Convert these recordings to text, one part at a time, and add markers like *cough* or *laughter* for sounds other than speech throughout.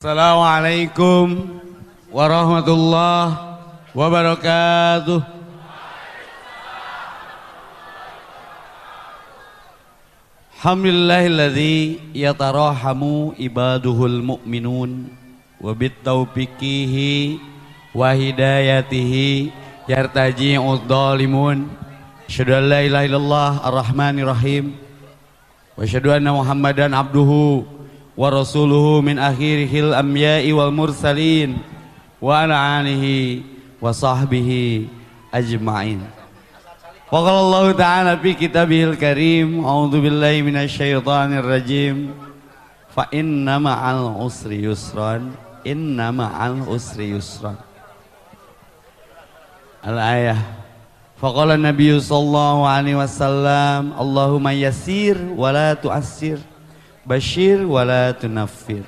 Assalamualaikum warahmatullahi wabarakatuh. Alhamdulillahilladzi yatarahamu ibaduhul mu'minun wa bitaufiqihi wa hidayatihi yartaji'ud dhalimun. Asyhadu an la ilaha illallah ar-rahmanir rahim wa asyhadu anna Muhammadan abduhu wa rasuluhu min akhirihil amya'i wal mursalin wa ala alihi wa sahbihi ajma'in. Wa qala ta'ala fi kitabihil karim a'udzu billahi minasy syaithanir rajim. Fa inna ma'al usri yusran inna ma'al usri yusran. Al ayah. Faqala nabiy sallallahu alaihi wasallam Allahumma yassir wa la tu'assir Bashir wala tunaffir.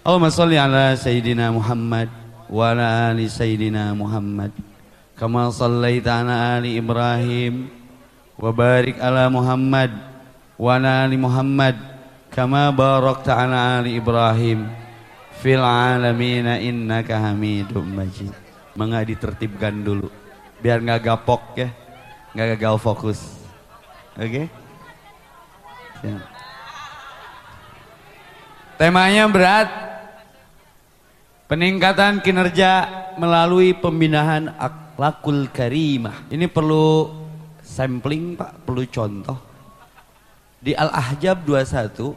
Allahumma salli ala Sayyidina Muhammad wa ala ali Sayyidina Muhammad. Kama sallaita ala ali Ibrahim wa barik ala Muhammad wa ala ali Muhammad. Kama barakta ala ali Ibrahim fil alamin innaka Hamidum Majid. Mengah ditertibkan dulu? Biar nggak gapok ya. Nggak gagal fokus. Oke? Okay? Ya. Temanya berat. Peningkatan kinerja melalui pembinaan akhlakul karimah. Ini perlu sampling Pak, perlu contoh. Di Al-Ahzab 21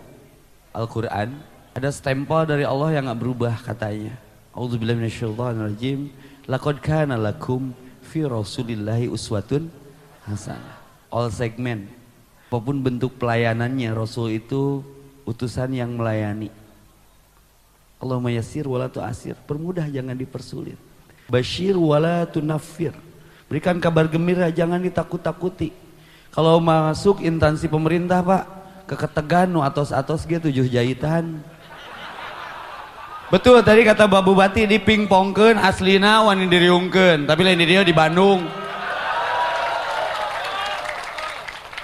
Al-Qur'an ada stempel dari Allah yang nggak berubah katanya. A'udzubillahi minasyaitonirrajim. Laqad kana lakum fi Rasulillahi uswatun hasanah. All segment apa pun bentuk pelayanannya Rasul itu utusan yang melayani. Allahumma yassir wala asir permudah jangan dipersulit. Bashir wala nafir berikan kabar gembira jangan ditakut-takuti. Kalau masuk instansi pemerintah pak ke keteganu atos-atos gitu tujuh jahitan. Betul tadi kata Bapak Bupati di pingpongkeun aslina wani diriungkeun. Tapi lain dia di Bandung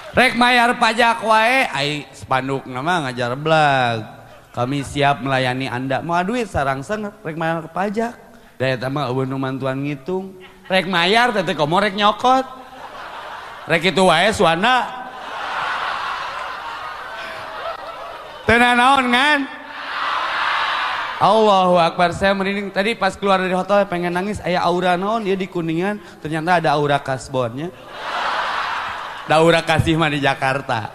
Rek mayar pajak wae, ai spanduk nama ngajar blag. Kami siap melayani Anda. Mau duit sarangseng rek mayar pajak. Daya tambah eueun mantuan ngitung. Rek mayar teh komo rek nyokot. Rek itu wae suana. Tenang naon kan? Allahu Akbar saya merinding tadi pas keluar dari hotel pengen nangis ayah aura naon dia di kuningan ternyata ada aura kasbonnya daura kasih mah di Jakarta.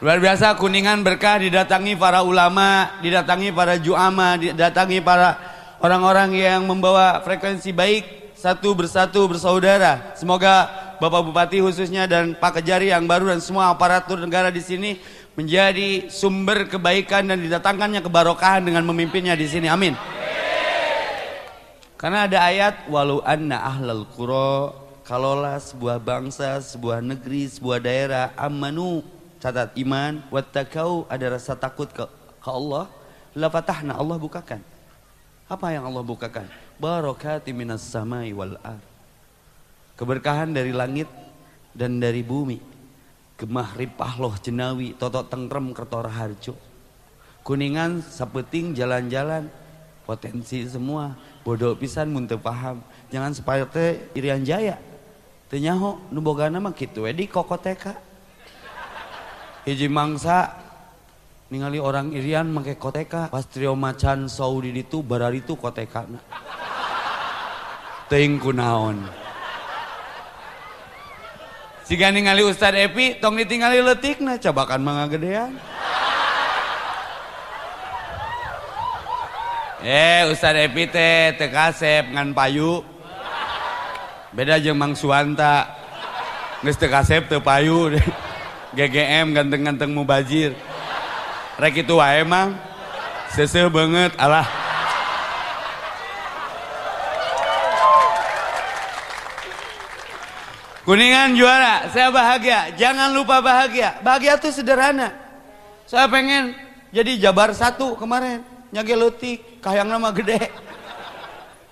Luar biasa kuningan berkah didatangi para ulama, didatangi para juama, didatangi para orang-orang yang membawa frekuensi baik satu bersatu bersaudara. Semoga Bapak Bupati khususnya dan Pak Kejari yang baru dan semua aparatur negara di sini menjadi sumber kebaikan dan didatangkannya kebarokahan dengan memimpinnya di sini. Amin. Karena ada ayat walau anna ahlal qura kalaulah sebuah bangsa, sebuah negeri, sebuah daerah. Amanu catat iman. Wattaqau ada rasa takut ke, ke Allah. La fatahna Allah bukakan. Apa yang Allah bukakan? Barakati minas samai wal ar. Keberkahan dari langit dan dari bumi. Gemah ripah loh jenawi toto tengrem kertora harjo. Kuningan sapeting jalan-jalan. Potensi semua. Bodoh pisan muntah paham jangan seperti Irian Jaya tenyaho mah kitu we di kokoteka. Hiji mangsa ningali orang Irian make koteka pastrio macan Saudi ditu barari tu koteka Teuing kunaon Siga ningali Ustad Epi, tong ditingali letikna, cabakan mangga gedean. Eh, Ustad Epi teh teu kasep ngan payu, beda aja Mang Suwanta geus kasep teu payu *laughs* GGM ganteng-ganteng mubazir rek itu wae Mang seuseuh banget alah Kuningan juara, saya bahagia. Jangan lupa bahagia. Bahagia itu sederhana. Saya pengen jadi Jabar satu kemarin. Nyage letik, kahang nama gede.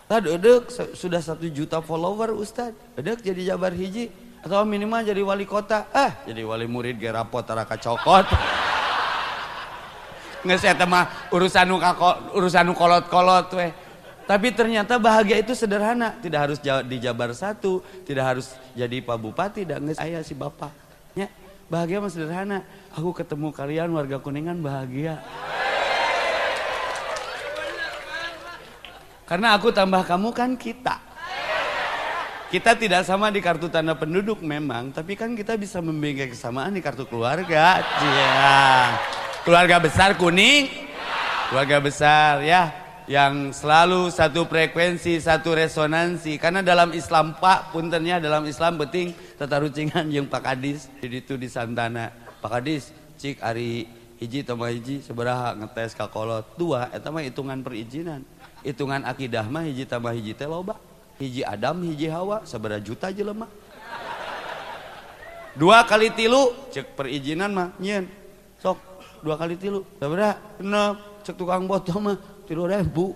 Tadi edek sudah satu juta follower Ustad. Edek jadi jabar hiji? Atau minimal jadi wali kota. Ah, jadi wali murid ge rapot taraka cokot. *laughs* nggak saya urusan urusan kolot-kolot weh tapi ternyata bahagia itu sederhana. Tidak harus di Jabar satu tidak harus jadi Pak Bupati dan nggak saya si bapaknya. Bahagia mah sederhana. Aku ketemu kalian warga kuningan bahagia karena aku tambah kamu kan kita kita tidak sama di kartu tanda penduduk memang, tapi kan kita bisa memiliki kesamaan di kartu keluarga. Ya. Keluarga besar kuning, keluarga besar ya, yang selalu satu frekuensi, satu resonansi. Karena dalam Islam Pak, puntennya dalam Islam penting tatarucingan yang Pak Kadis, jadi itu di Santana. Pak Kadis, cik hari hiji tambah hiji seberaha ngetes kakolot dua, itu mah hitungan perizinan. Hitungan akidah mah hiji tambah hiji teh loba. Hiji Adam hiji Hawa seberapa juta jelema dua kali tilu cek perizinan mah nyen sok dua kali tilu seberapa enam cek tukang botol mah tilu ribu.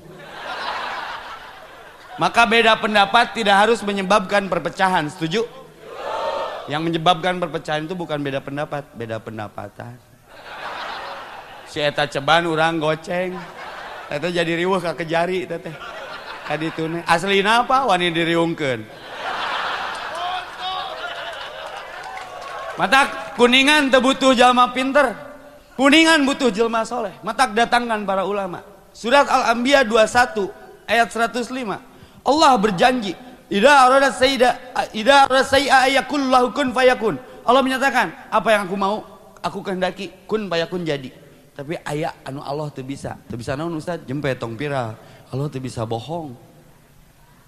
Maka beda pendapat tidak harus menyebabkan perpecahan setuju? Yang menyebabkan perpecahan itu bukan beda pendapat beda pendapatan. Si eta ceban orang goceng eta jadi riweuh ka kejari teteh itu nih asli apa wani diriungkeun. Matak kuningan tebutuh jalma pinter. Kuningan butuh jelma soleh. Matak datangkan para ulama. Surat al-anbiya 21 ayat 105 Allah berjanji Ida arada sayyida ida arada sayya ayakullahu kun fayakun. Allah menyatakan, apa yang aku mau, aku kehendaki kun fayakun jadi. Tapi ayat anu Allah tuh bisa. Tuh bisa naon Ustaz? Jempe tong pira. Allah tuh bisa bohong.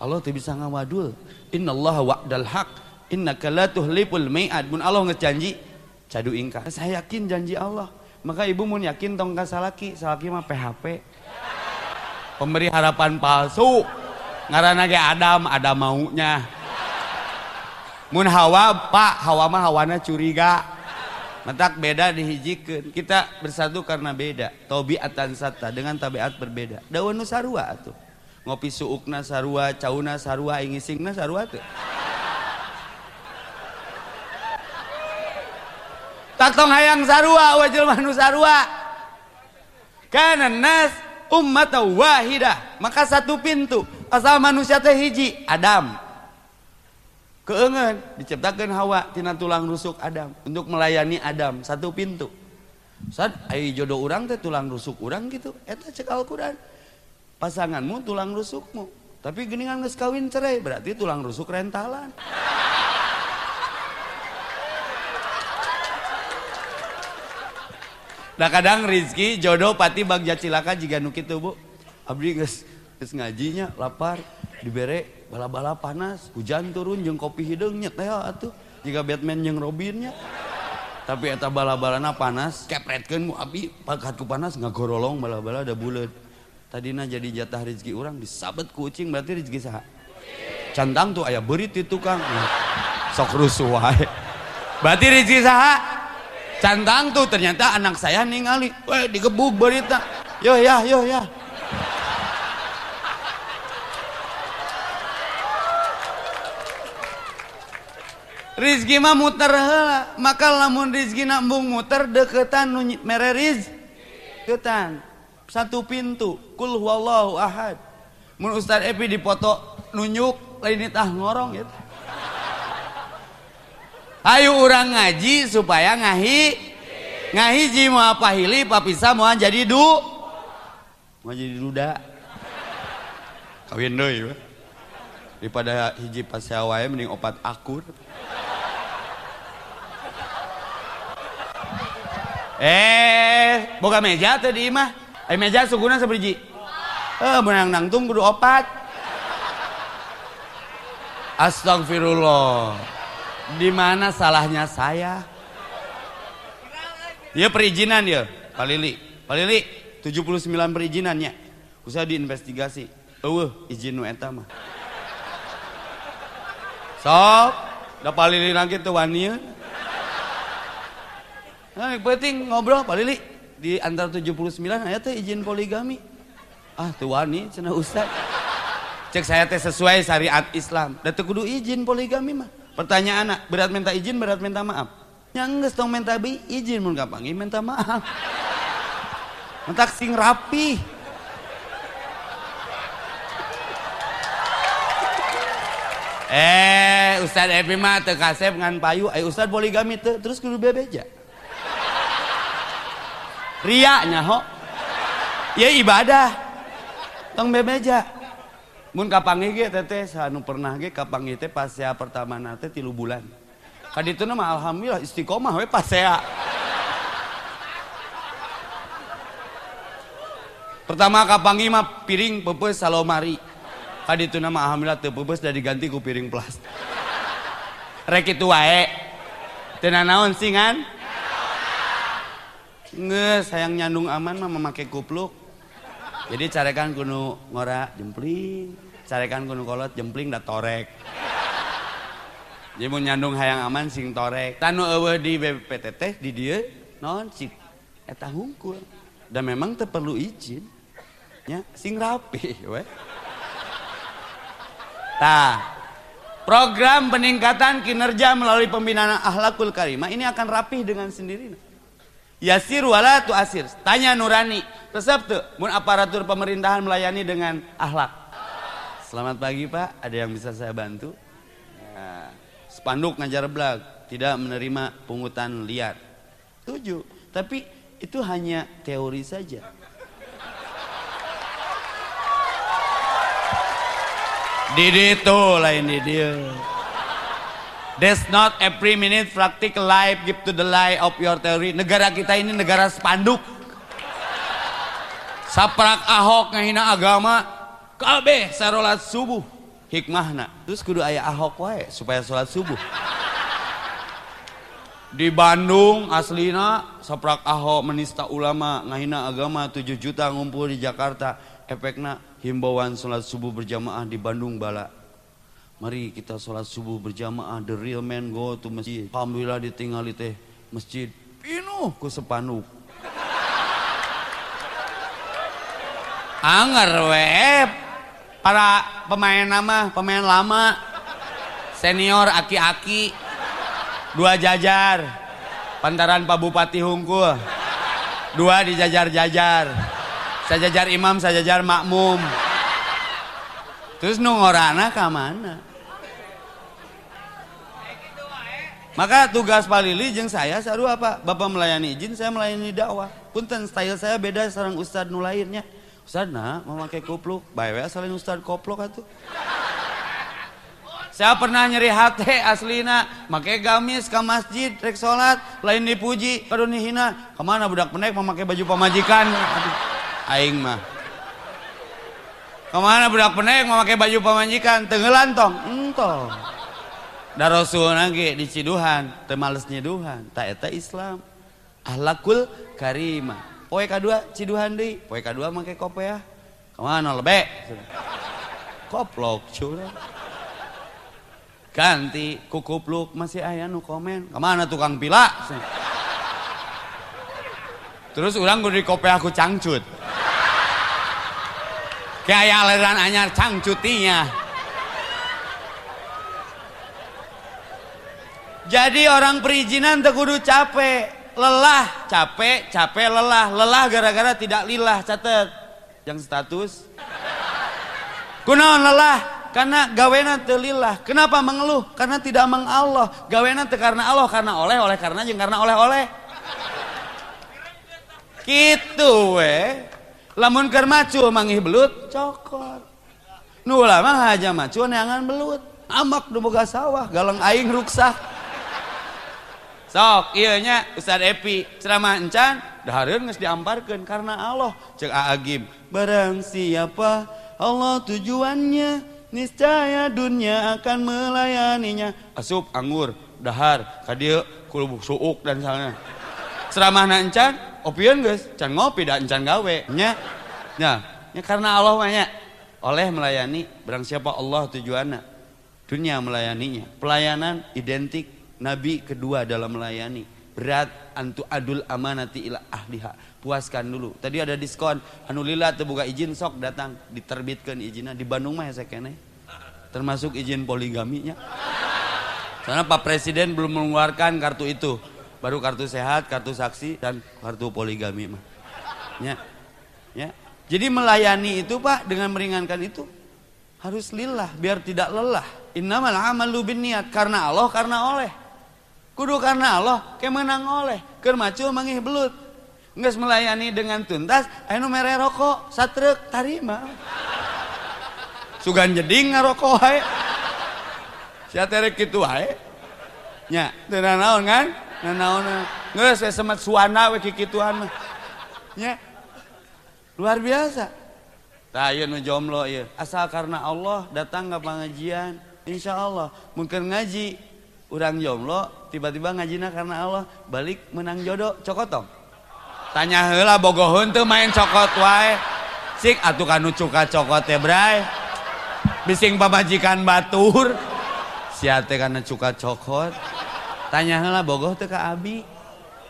Allah tuh bisa ngawadul. Allah wa'dal haq. Inna la tuhlipul mi'ad. Mun Allah ngejanji, cadu ingka. Saya yakin janji Allah. Maka ibu mun yakin tong ka salaki, salaki mah PHP. Pemberi harapan palsu. Ngarana ge Adam, ada maunya. Mun Hawa, Pak, Hawa mah hawana curiga. Matak beda dihijikeun. Kita bersatu karena beda. Tabiatan sata dengan tabiat berbeda. Daun sarua atuh. Ngopi suukna sarua, cauna sarua, ingisingna sarua tuh. Tatong hayang sarua, wajil manu sarua. Karena nas ummat wahidah. Maka satu pintu. Asal manusia teh hiji, Adam keengen diciptakan Hawa tina tulang rusuk Adam untuk melayani Adam satu pintu. Saat ayo jodoh orang teh tulang rusuk orang gitu eta cek Al-Quran. Pasanganmu tulang rusukmu tapi geningan geus kawin cerai berarti tulang rusuk rentalan. Nah kadang rizki jodoh pati bagja cilaka jika nukit tuh bu. Abdi geus ngajinya lapar dibere bala-bala panas hujan turun jeng kopi hidung nyet teh atuh. Jika Batman jeng Robinnya. Tapi eta bala-balana panas kepretkeun mu abi pakatku panas ngagorolong bala-bala ada bulat tadina jadi jatah rezeki orang disabet kucing berarti rezeki saha? Cantang tuh ayah berit itu kang sok rusuh wae. Berarti rezeki saha? Cantang tuh ternyata anak saya ningali. Weh digebuk berita. Yo ya yo ya Rizkimah muter heula, maka lamun Rizki nambung muter deketan mere Riz. Deketan satu pintu. Kul huwallahu ahad. Mun Ustaz Epi dipoto nunjuk lain tah ngorong gitu. Ayo orang ngaji supaya ngahi. Ngahiji mau apa hili papisa mau jadi du. Mau jadi duda. Kawin deui daripada hiji pas mending opat akur. Eh, boga meja tadi mah. Eh meja suguna sabriji. Eh, menang nangtung kudu opat. Astagfirullah. Di mana salahnya saya? Ya perizinan ya, Pak Lili. Pak Lili, 79 perizinannya. Usah diinvestigasi. Eueuh, izin nu eta mah. Sok, da Pak Lili lagi tuh wanieu. Nah, penting ngobrol Pak Lili di antara 79 ayat teh izin poligami. Ah, tuh wani cenah ustaz. Cek saya teh sesuai syariat Islam. Da teu kudu izin poligami mah. Pertanyaan anak, berat minta izin, berat minta maaf. Yang geus tong minta bi izin mun kapangi minta maaf. mentak sing rapi Eh, Ustaz Epi mah teu kasep ngan payu, ayo Ustaz poligami teu, terus kudu bebeja. Ria nyaho. Ya ibadah. Tong bebeja. Mun kapangi ge teteh sanu pernah ge kapangi teh pasea pertama nate tilu bulan. Kaditu mah alhamdulillah istiqomah we pasea. Pertama kapangi mah piring pepes salomari kadi itu nama alhamdulillah teu peupeus da diganti ku piring plastik rek itu wae teu singan Nges, sayang nyandung aman mah memakai kupluk jadi carekan kuno ngora jempling carekan kuno kolot jempling da torek. Jadi mau nyandung hayang aman sing torek. Tanu eueuh di BPTT di dia non cik eta hungkul. Dan memang perlu izin nya sing rapi we Nah, program peningkatan kinerja melalui pembinaan akhlakul karimah ini akan rapih dengan sendirinya. Yasir wala tu asir. Tanya Nurani, resep tuh, mun aparatur pemerintahan melayani dengan akhlak. Selamat pagi Pak, ada yang bisa saya bantu? Nah, spanduk ngajar belag, tidak menerima pungutan liar. Tujuh, tapi itu hanya teori saja. Di itu lain di dia. There's not every minute practical life give to the lie of your theory. Negara kita ini negara spanduk. Saprak Ahok ngahina agama, kabeh sarolat subuh hikmahna. Terus kudu ayah Ahok wae supaya sholat subuh. Di Bandung aslina saprak Ahok menista ulama ngahina agama 7 juta ngumpul di Jakarta efeknya himbauan sholat subuh berjamaah di Bandung bala mari kita sholat subuh berjamaah the real man go to masjid. Alhamdulillah ditinggali teh masjid pinuh ku sepanuk anger web para pemain nama pemain lama. Senior aki-aki. Dua jajar. Pantaran Pak Bupati Hungkul. Dua dijajar-jajar. Sajajar imam sajajar makmum. Terus nungorana ke mana maka tugas palili jeng saya saru apa bapak melayani izin saya melayani dakwah. Punten style saya beda sarang ustad nu lainnya. Ustad nah memakai kupluk? Baik selain ustad koplok atuh. Saya pernah nyeri hati aslina. Make gamis ke masjid rek salat lain dipuji kado hina. Ke mana budak penek memakai baju pemajikan aing mah. Ke mana budak penek mau pakai baju pemajikan tenggelan tong da rasul lagi di ciduhan temales nyeduhan tak eta Islam. Ahlakul karimah poe kadua ciduhan deui poe kadua make kopiah ke mana lebe? Koplok curang ganti kukupluk masih ayah nu komen. Ke mana tukang pila? Terus orang gue di kopi aku cangcut. Kayak aliran anyar cangcutinya jadi orang perizinan kudu capek. Lelah. Capek capek lelah. Lelah gara-gara tidak lillah catet. Yang status? Kunaon lelah. Karena gawena telillah kenapa mengeluh? Karena tidak mengallah gawena te karena Allah karena oleh oleh karena jeng karena oleh oleh. Gitu weh lamun keur macu manggih belut cokot. Nu lama aja macu neangan belut. Amak nu sawah galang aing ruksak sok iya nya Ustaz Epi. Ceramah encan dahareun geus diamparkeun karena Allah. Cek Agim barang siapa Allah tujuannya niscaya dunia akan melayaninya. Asup anggur dahar kadieu kulubuk suuk dan sana ceramah encan opieun guys can ngopi dan can gawe nya. Ya ya karena Allah banyak oleh melayani berang siapa Allah tujuannya dunia melayaninya. Pelayanan identik nabi kedua dalam melayani. Berat antu adul amanati ila ahliha. Puaskan dulu. Tadi ada diskon. Lila terbuka izin sok datang. Diterbitkan izinnya. Di Bandung mah ya kene. Termasuk izin poligaminya. Karena Pak Presiden belum mengeluarkan kartu itu. Baru kartu sehat kartu saksi dan kartu poligami mah. Ya. Ya. Jadi melayani itu Pak dengan meringankan itu harus lillah biar tidak lelah. Innamal amalu niat karena Allah karena oleh. kudu karena Allah kemenang oleh. Keur macul mangih belut. Nges melayani dengan tuntas anu mere rokok satrek tarima. Sugan jeding ngarokok hae sia terek kitu nya teu naon kan? Naon geus semet suana we kikituan mah. Nya luar biasa. Tah ieu nu jomblo ieu. Asal karena Allah datang ka pangajian insyaallah mungkin ngaji urang jomblo tiba-tiba ngajina karena Allah balik menang jodoh cokotong. Tanya heula bogohun teu main cokot wae. Sik atuh kanu cuka cokot teh bray. Bising pamajikan batur. Sia teh kana cuka cokot. Tanya heula bogoh teh ka abi.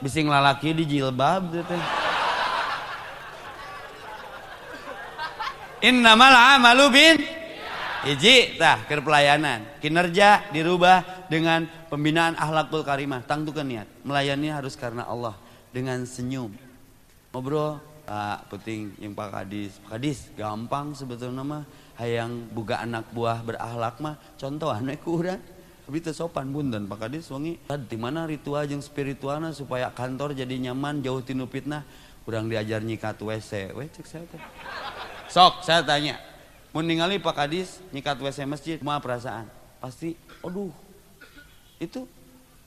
Bising lalaki di jilbab teh innamal amalu bin hiji tah ke pelayanan. Kinerja dirubah dengan pembinaan akhlakul karimah. Tangtukan niat. Melayani harus karena Allah. Dengan senyum. Ngobrol. Pak penting yang Pak Kadis. Pak Kadis gampang sebetulnya mah. Hayang buka anak buah berakhlak mah. Contoh anak kurang. Tapi sopan bundan Pak Kadis wangi. Di mana ritual yang spiritualnya supaya kantor jadi nyaman jauh tinu fitnah? Kurang diajar nyikat WC WC cek saya Sok saya tanya, mau ningali Pak Kadis nyikat WC masjid, mau perasaan? Pasti, aduh, itu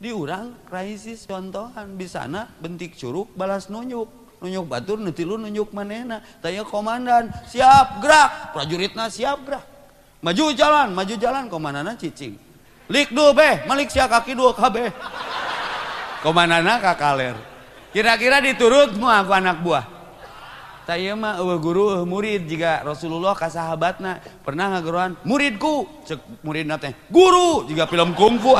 diurang krisis contohan. Di sana bentik curug balas nunjuk. Nunjuk batur nutilu nunjuk manena tanya komandan siap gerak. Prajuritna siap gerak. Maju jalan maju jalan. Komandanna cicing. Lik dua beh malik sia kaki dua kabeh komandanna kakaler kira-kira diturut mau aku anak buah Mah eueuh guru murid. Jika Rasulullah ka sahabatna pernah ngageruan muridku cek muridna teh guru jika film kungfu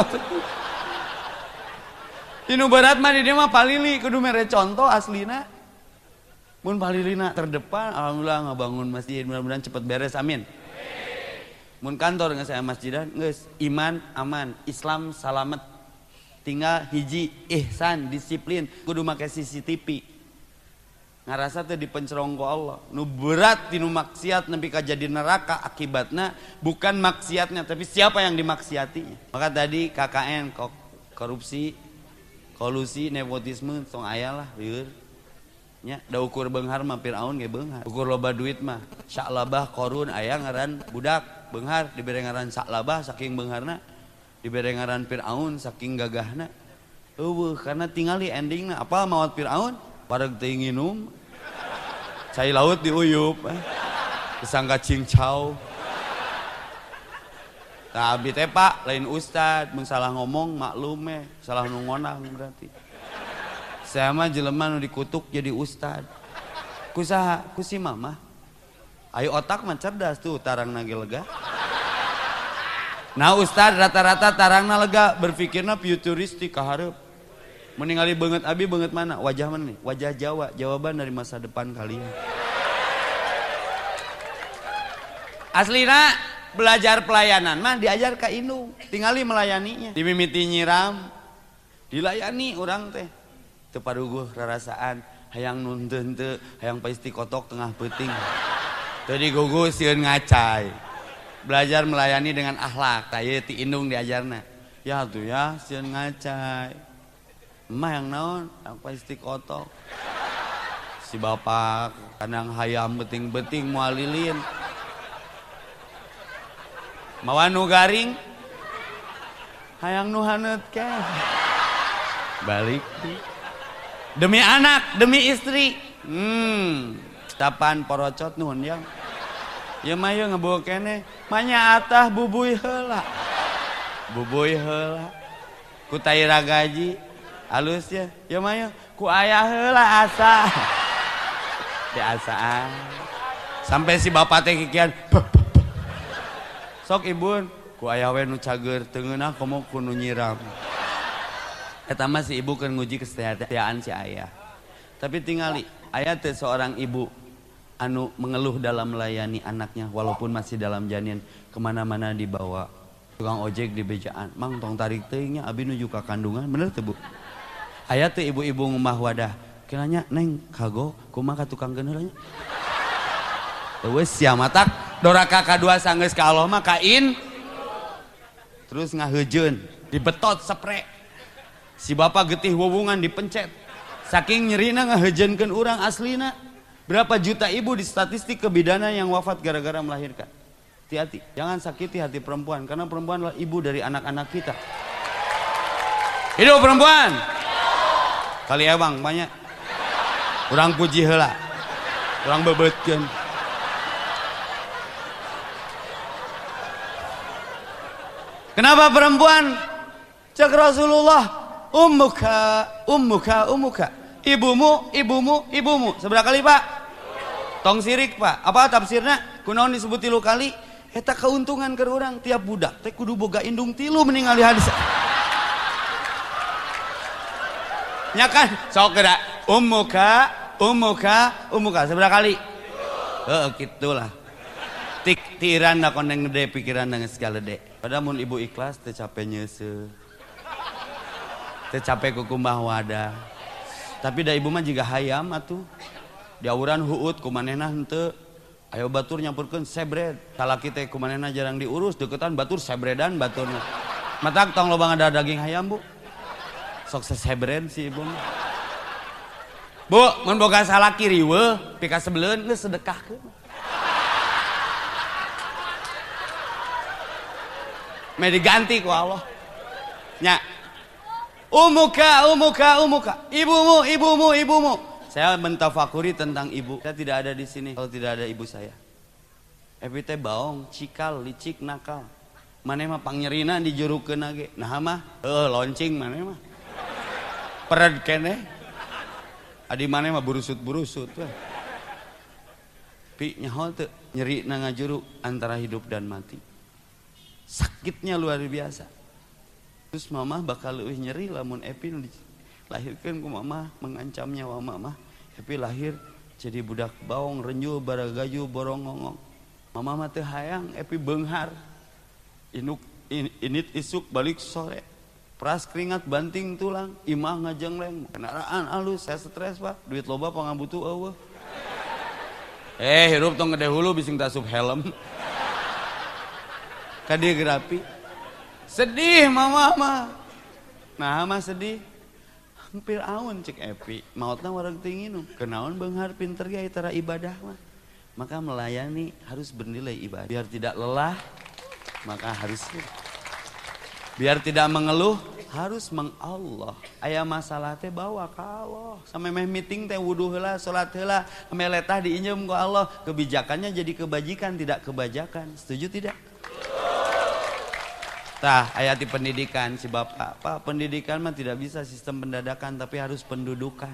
Tinu berat mah di dia mah palili kudu mere contoh aslina. Mun palilina terdepan alhamdulillah ngabangun masjid mudah-mudahan cepat beres amin. Mun kantor nggak saya masjidan geus iman aman Islam salamet. Tinggal hiji ihsan disiplin kudu make CCTV ngarasa tuh dipencerong ku Allah. Nu berat tinu maksiat nepi ka jadi neraka akibatnya bukan maksiatnya tapi siapa yang dimaksiatinya maka tadi KKN korupsi kolusi nepotisme tong aya lah lieur nya da ukur beunghar mah Firaun ge beunghar ukur loba duit mah saklabah korun aya ngaran budak beunghar dibere ngaran saklabah saking beungharna dibere ngaran Firaun saking gagahna. Eueuh karena tingali endingna apa maut Firaun pareg teu nginum cai laut diuyup eh. disangka cincau Nah, abdi teh Pak, lain ustad, mun salah ngomong maklum eh, salah nungonang berarti. Saya mah jelema nu dikutuk jadi ustad. Kusaha, kusi mama. Ayo otak mah cerdas tuh, tarang nage lega. Nah ustad rata-rata tarangna lega, berpikirna futuristik kaharep. Meningali banget abi banget mana? Wajah mana nih? Wajah Jawa. Jawaban dari masa depan kalian. Aslina belajar pelayanan mah diajar ke Inung. Tinggali melayaninya. Dimimiti nyiram. Dilayani orang teh. Tepaduguh rarasaan. Hayang nuntun teh. Hayang pasti kotok tengah peting. Tadi gugus sieun ngacai. Belajar melayani dengan akhlak. Taya ti Indung diajarna. Ya tuh ya sieun ngacai Emak yang naon? Yang kotok. Si bapak kadang hayam beting-beting mualilin. Mawa nu garing. Hayang nu haneut keh. Balik. Demi anak, demi istri. Hmm. Tapan porocot nuhun yang. Ya mah yeuh ngebawa kene. Manya atah bubuy heula. Bubuy heula. Ku gaji. Halus ya maya ku ayah asa. Di asaan sampai si bapak teh kikian sok ibu ku ayah we nu cager teungeunah komo ku nu nyiram. Eta si ibu kan nguji kesetiaan si ayah. Tapi tingali ayah teh seorang ibu anu mengeluh dalam melayani anaknya walaupun masih dalam janin ke mana-mana dibawa. Tukang ojek di bejaan mang tong tarik teingnya abi nuju ke kandungan. Bener tuh bu ayat tuh ibu-ibu ngumah wadah. Kiranya neng kago kumah ka tukang generanya Wes sia matak doraka kadua sanggeus ka Allah mah kain terus ngahejeun dibetot spray si bapak getih wewungan dipencet. Saking nyerina ngahejeunkeun urang aslina. Berapa juta ibu di statistik kebidana yang wafat gara-gara melahirkan? Hati-hati. Jangan sakiti hati perempuan. Karena perempuan adalah ibu dari anak-anak kita. Hidup perempuan kali bang banyak kurang puji hela kurang bebetkeun Kenapa perempuan? Cek Rasulullah, ummuka, ummuka, ummuka. Ibumu, ibumu, ibumu. Seberapa kali pak? Tong sirik pak. Apa tafsirnya? Kunaon disebut tilu kali? Eta keuntungan ke orang tiap budak. Teh kudu boga indung tilu meninggal di hadis. Ya kan? Sok kira ummuka, ummuka, ummuka. Seberapa kali? Oh, gitulah. Tik tiran nak koneng gede pikiran dengan segala dek. Padahal mun ibu ikhlas teu capek nyese. Teu capek kukumbah wadah. Tapi da ibu mah juga hayam atuh. Di auran huut kumanehna henteu. Ayo batur nyampurkeun sebred. Talaki teh kumanehna jarang diurus, deketan batur sebredan baturna. Matak tong lobang ada daging hayam, Bu. Sok sesebred si ibu. Bu, mun boga salaki riweuh, pika sebeleun geus sedekahkeun. Mau diganti ku Allah. Nya. Umuka, umuka, umuka. Ibumu, ibumu, ibumu. Saya mentafakuri tentang ibu. Saya tidak ada di sini kalau tidak ada ibu saya. Epi teh baong, cikal, licik, nakal. Mana mah pangyerina dijurukeun ge. Nah mah, heuh loncing mana mah. Pered kene. Adi mana mah burusut-burusut we. Pi nyaho teu nyeri na ngajuru antara hidup dan mati. Sakitnya luar biasa. Terus mama bakal lebih nyeri lamun Epi lahirkan ku mama mengancam nyawa mama Epi lahir jadi budak bawang renyu baragayu borongongong mama mah hayang Epi benghar. Inuk in, init isuk balik sore pras keringat banting tulang imah ngajengleng kendaraan alus saya stres pak. Duit loba pangabutu eueuh? Eh hirup tong gede hulu bising tasub helm. *laughs* Kadigrafi sedih mama mah nah mah sedih. Hampir aun cek epi. Mautna warag tinginu. Kenaon benghar pinter ya itara ibadah mah. Maka melayani harus bernilai ibadah. Biar tidak lelah maka harus biar tidak mengeluh harus mengallah. Ayah masalah teh bawa ke Allah. Sampai meh meeting teh wudhu heula salat heula meletah diinjem ke Allah. Kebijakannya jadi kebajikan tidak kebajakan. Setuju tidak? Tah ayat di pendidikan. Si bapak, pak pendidikan mah tidak bisa sistem pendadakan tapi harus pendudukan.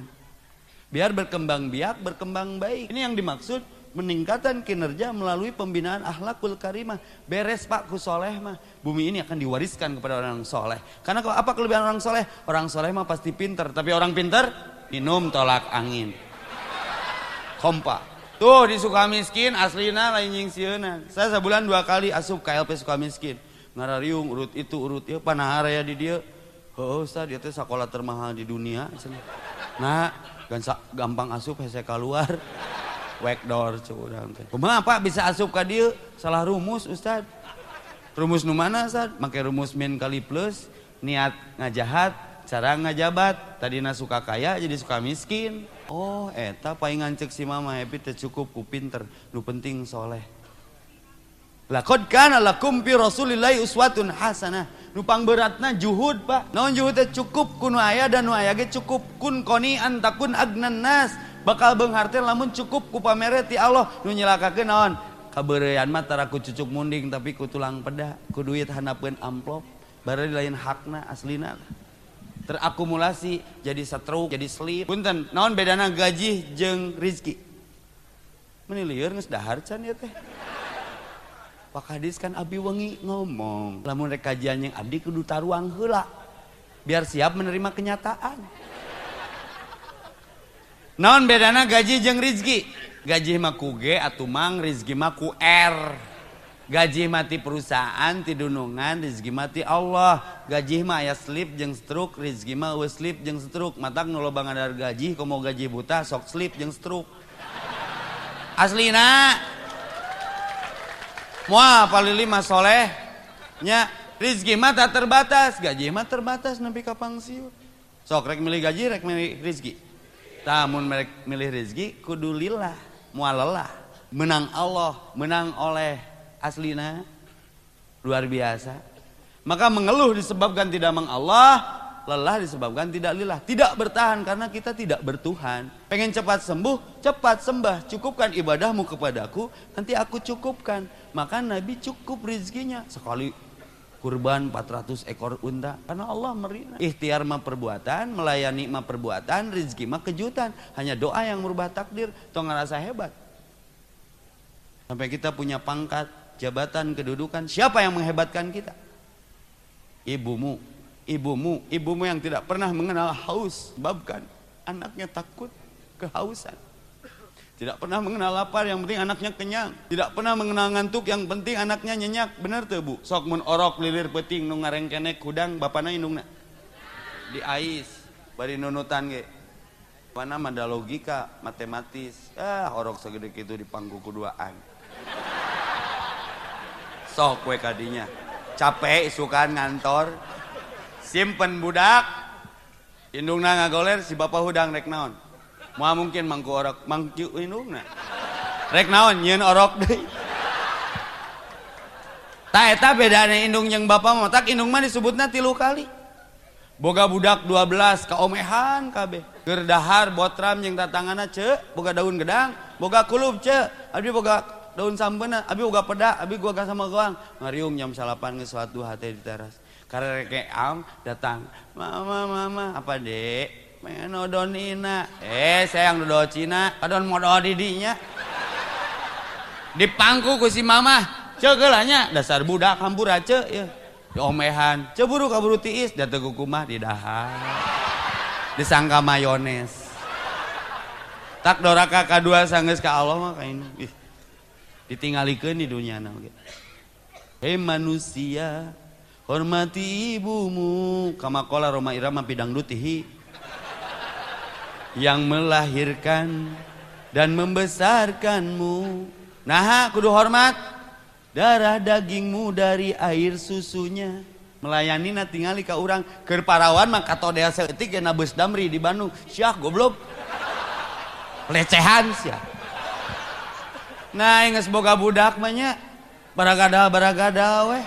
Biar berkembang biak, berkembang baik. Ini yang dimaksud meningkatkan kinerja melalui pembinaan akhlakul karimah. Beres pak ku soleh mah. Bumi ini akan diwariskan kepada orang soleh. Karena apa kelebihan orang soleh? Orang soleh mah pasti pinter. Tapi orang pinter minum tolak angin. Kompa. Tuh di Sukamiskin aslina lain nyingsieunan. Saya sebulan dua kali asup KLP Sukamiskin ngarariung urut itu urut ya panah area di dia oh Ustaz dia teh sekolah termahal di dunia nah gampang asup hese keluar wekdor curang teh. Kumaha Pak? Bisa asup ka dieu? Salah rumus Ustaz. Rumus nu mana Ustaz? Make rumus min kali plus niat ngajahat cara ngajabat. Tadina suka kaya jadi suka miskin. Oh eta paingan cek si mama happy teh cukup ku pinter. Nu penting soleh. Laqad kana lakum fi rasulillahi uswatun hasanah. Nu pangberatna juhud pak. Naon juhud teh? Cukup kun aya dan nu aya ge cukup kun koni antakun agnan nas. bakal Bengharte lamun cukup kupamereti Allah. Nunyilaka mah kaberean ku cucuk munding tapi ku tulang peda ku duit handapkeun amplop. Bareng lain hakna aslina. Terakumulasi jadi stroke jadi sleep punten naon bedana gaji jeung rezeki meni lieur geus dahar can ya teh. Pak Kadis kan abi wengi ngomong lamun rek kajian yang abdi kudu taruang heula biar siap menerima kenyataan. Naon bedana gaji jeung rizki gaji mah ku G atuh mang rizki mah ku R gaji mati perusahaan ti dunungan rizki mati Allah. Gaji mah aya slip jeung stroke rizki mah we slip jeung stroke. Matak nu loba gaji komo gaji buta sok slip jeung stroke. Aslina Muah paling lima soleh. Nya rizki mah tak terbatas, gaji mah terbatas nabi kapang siu. Sok rek milih gaji, rek milih rizki. Tamun merek milih rizki, kudu lillah, mual lelah. Menang Allah, menang oleh aslina luar biasa. Maka mengeluh disebabkan tidak meng Allah, lelah disebabkan tidak lillah. Tidak bertahan karena kita tidak bertuhan. Pengen cepat sembuh, cepat sembah. Cukupkan ibadahmu kepadaku, nanti aku cukupkan. Maka Nabi cukup rizkinya. Sekali kurban 400 ekor unta. Karena Allah merina ikhtiar mah perbuatan melayani mah perbuatan rizki mah kejutan. Hanya doa yang merubah takdir toh ngerasa hebat. Sampai kita punya pangkat jabatan kedudukan siapa yang menghebatkan kita? Ibumu. Ibumu, ibumu yang tidak pernah mengenal haus, sebabkan anaknya takut kehausan. Tidak pernah mengenal lapar, yang penting anaknya kenyang. Tidak pernah mengenal ngantuk, yang penting anaknya nyenyak. Benar tuh bu? Sok mun orok lilir peting nu ngarengkene kudang bapana indungna. Di ais, bari nunutan ge. Mana ada logika, matematis. Ah, orok segede itu di pangku kuduaan. Sok kue kadinya. Capek isukan ngantor, simpen budak indungna ngagoler si bapak hudang rek naon mua mungkin mangku orok mangcu inungna rek naon nyeun orok deui Ta eta bedana indung jeung bapa mah tak indung mah disebutna tilu kali. Boga budak 12 kaomehan kabeh. Keur dahar botram jeung tatangana ce, boga daun gedang, boga kulub ce, abdi boga daun sampena abdi boga peda, abdi gua sama goang. Ngariung jam salapan geus suatu hate di teras. Karek am datang. Mama, mama, apa, Dek? Pengen nodon ina. Eh saya yang nodon Cina. Kadon modal didinya. Dipangku ku si mama. Cegelanya dasar budak hampur aja ya. Omehan. Ceburu kaburu tiis kumah di dahar. Disangka mayones. Tak doraka kedua sanggeus ka Allah mah kain ditinggalikeun di dunia na Hei manusia Hormati ibumu. Kama kola Roma Irama bidang dutihi yang melahirkan dan membesarkanmu. Nah, kudu hormat darah dagingmu dari air susunya. Melayani na tingali ka urang keur parawan mah katodea seeutik ya beus damri di Bandung. Syah goblok. Lecehan sia. Nah, geus boga budak mah nya. Baragada baragada weh.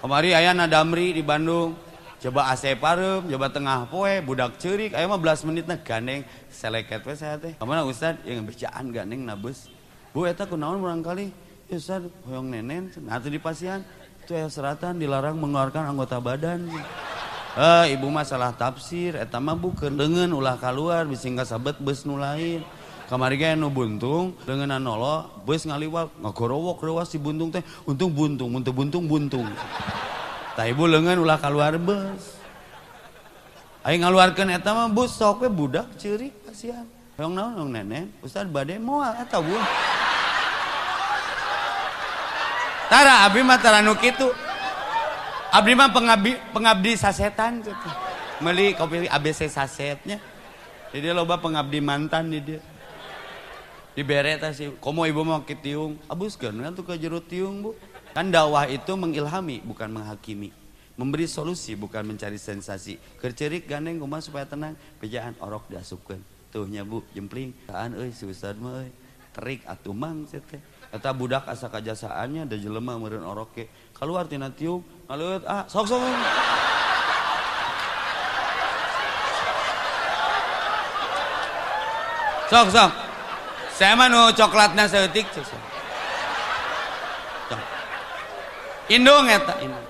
Kemari ayah nadamri di Bandung. Coba AC parem, coba tengah poe, budak cerik, ayah mah belas menit nah gandeng, seleket we saya teh. Kamana Ustad? Yang bercaan gandeng nabus. Bu eta kunaon urang kali? Ya Ustad, hoyong nenen, nah di pasian. Itu ya seratan dilarang mengeluarkan anggota badan. Eh, ibu mah salah tafsir, eta mah bukeun leungeun ulah keluar bisa sabet beus nu lain. Kamari ge nu buntung dengan anolo bus ngaliwat ngagorowok rewas si buntung teh untung buntung untung buntung buntung tah ibu leungeun ulah keluar bus. Aing ngaluarkeun eta mah bus sok budak ceurik kasihan. Yang naon yang nenek? Ustaz bade moal eta bu. Tara abdi mah tara nu kitu. Abdi mah pengabdi pengabdi sasetan gitu meuli kopi ABC sasetnya. Jadi loba pengabdi mantan di dia. Dibere sih komo ibu mau ke tiung abuskan kan tuh ke jerut tiung bu kan dakwah itu mengilhami bukan menghakimi. Memberi solusi bukan mencari sensasi. Kercerik gandeng rumah supaya tenang. Bejaan orok diasupkan tuhnya bu jempling. Kaan euy susah mah euy. Terik atuh mang teh. Eta budak asa kajasaannya da jelema meureun orok ke. Keluar tina tiung ngaleut ah sok sok sok. Sok saya mah nu coklatnya seetik Indung eta indung.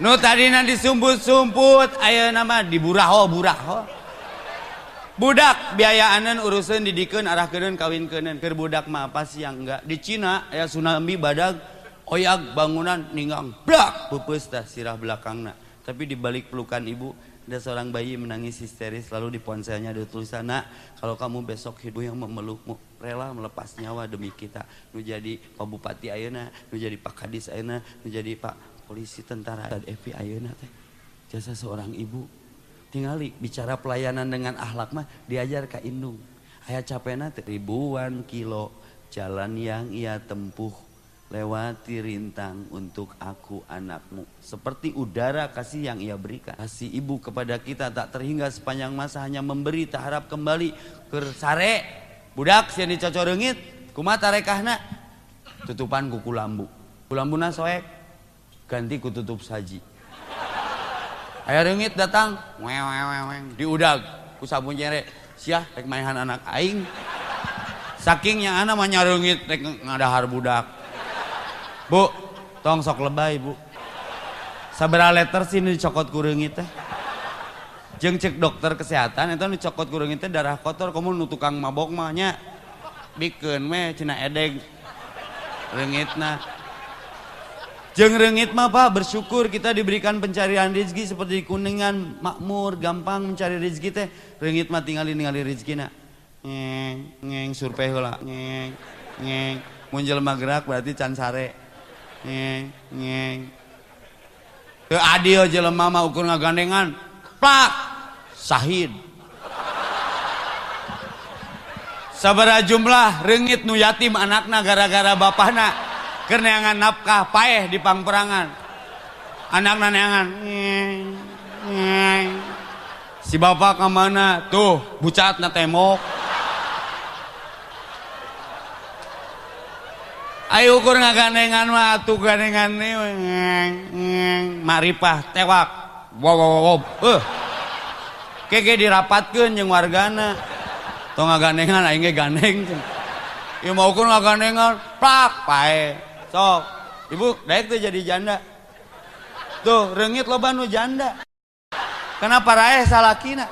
Nu tadina disumput-sumput aya nama diburaho buraho. Budak biayaanan urusan didikan arahkeun kawinkeun. Keur budak mah apa sih yang enggak? Di Cina aya tsunami badag oyak bangunan ninggang. Blak! Pupus tah sirah belakangna. Tapi di balik pelukan ibu ada seorang bayi menangis histeris lalu di ponselnya ada tulisan nak kalau kamu besok hidup yang memelukmu rela melepas nyawa demi kita. Nu jadi Pak Bupati Ayeuna nu jadi Pak Kadis Ayeuna nu jadi Pak polisi tentara. Dan Evi Ayeuna teh jasa seorang ibu. Tinggali bicara pelayanan dengan ahlak mah diajar ke indung. Ayah capena ribuan kilo jalan yang ia tempuh lewati rintang untuk aku anakmu. Seperti udara kasih yang ia berikan. Kasih ibu kepada kita tak terhingga sepanjang masa hanya memberi tak harap kembali ke sare budak sian dicocor rengit kumaha tarekahna. Tutupan kuku lambu. Kulambuna soek ganti ku tutup saji. Ayah rengit datang weng weng weng diudag. Ku sabun jere siah rek mainan anak aing. Saking yang anak mah nyarengit rek ngadahar budak. Bu, tong sok lebay bu. Sabara letter sih ini dicokot kurang itu. Jeng cek dokter kesehatan itu dicokot kurang itu darah kotor kamu nu tukang mabok mahnya. Bikin meh cina edeg. Rengitna. Jeng rengit mah pak bersyukur kita diberikan pencarian rezeki seperti kuningan. Makmur gampang mencari rezeki teh. Rengit mah tinggalin ningali rezeki nak ngeng ngeng survei lah ngeng ngeng. Muncul magrak berarti can sare. Ngeng ngeng. Ke adil jelema mah ukur ngagandengan plak sahid sabara jumlah rengit nu yatim anakna gara-gara bapakna kerneangan nafkah paeh di pangperangan. Anakna neangan si bapak ke mana tuh bucat na temok Ayo ukur ngagandengan mah atuh gandengan maripah tewak wow wow wow eh. Keke dirapatkeun jeung wargana. Tong ngagandengan aing ge gandeng. Ieu mau ukur ngagandengan plak pae. Sok. Ibu daek tuh jadi janda. Tuh rengit loba nu janda. Kenapa raeh salakina?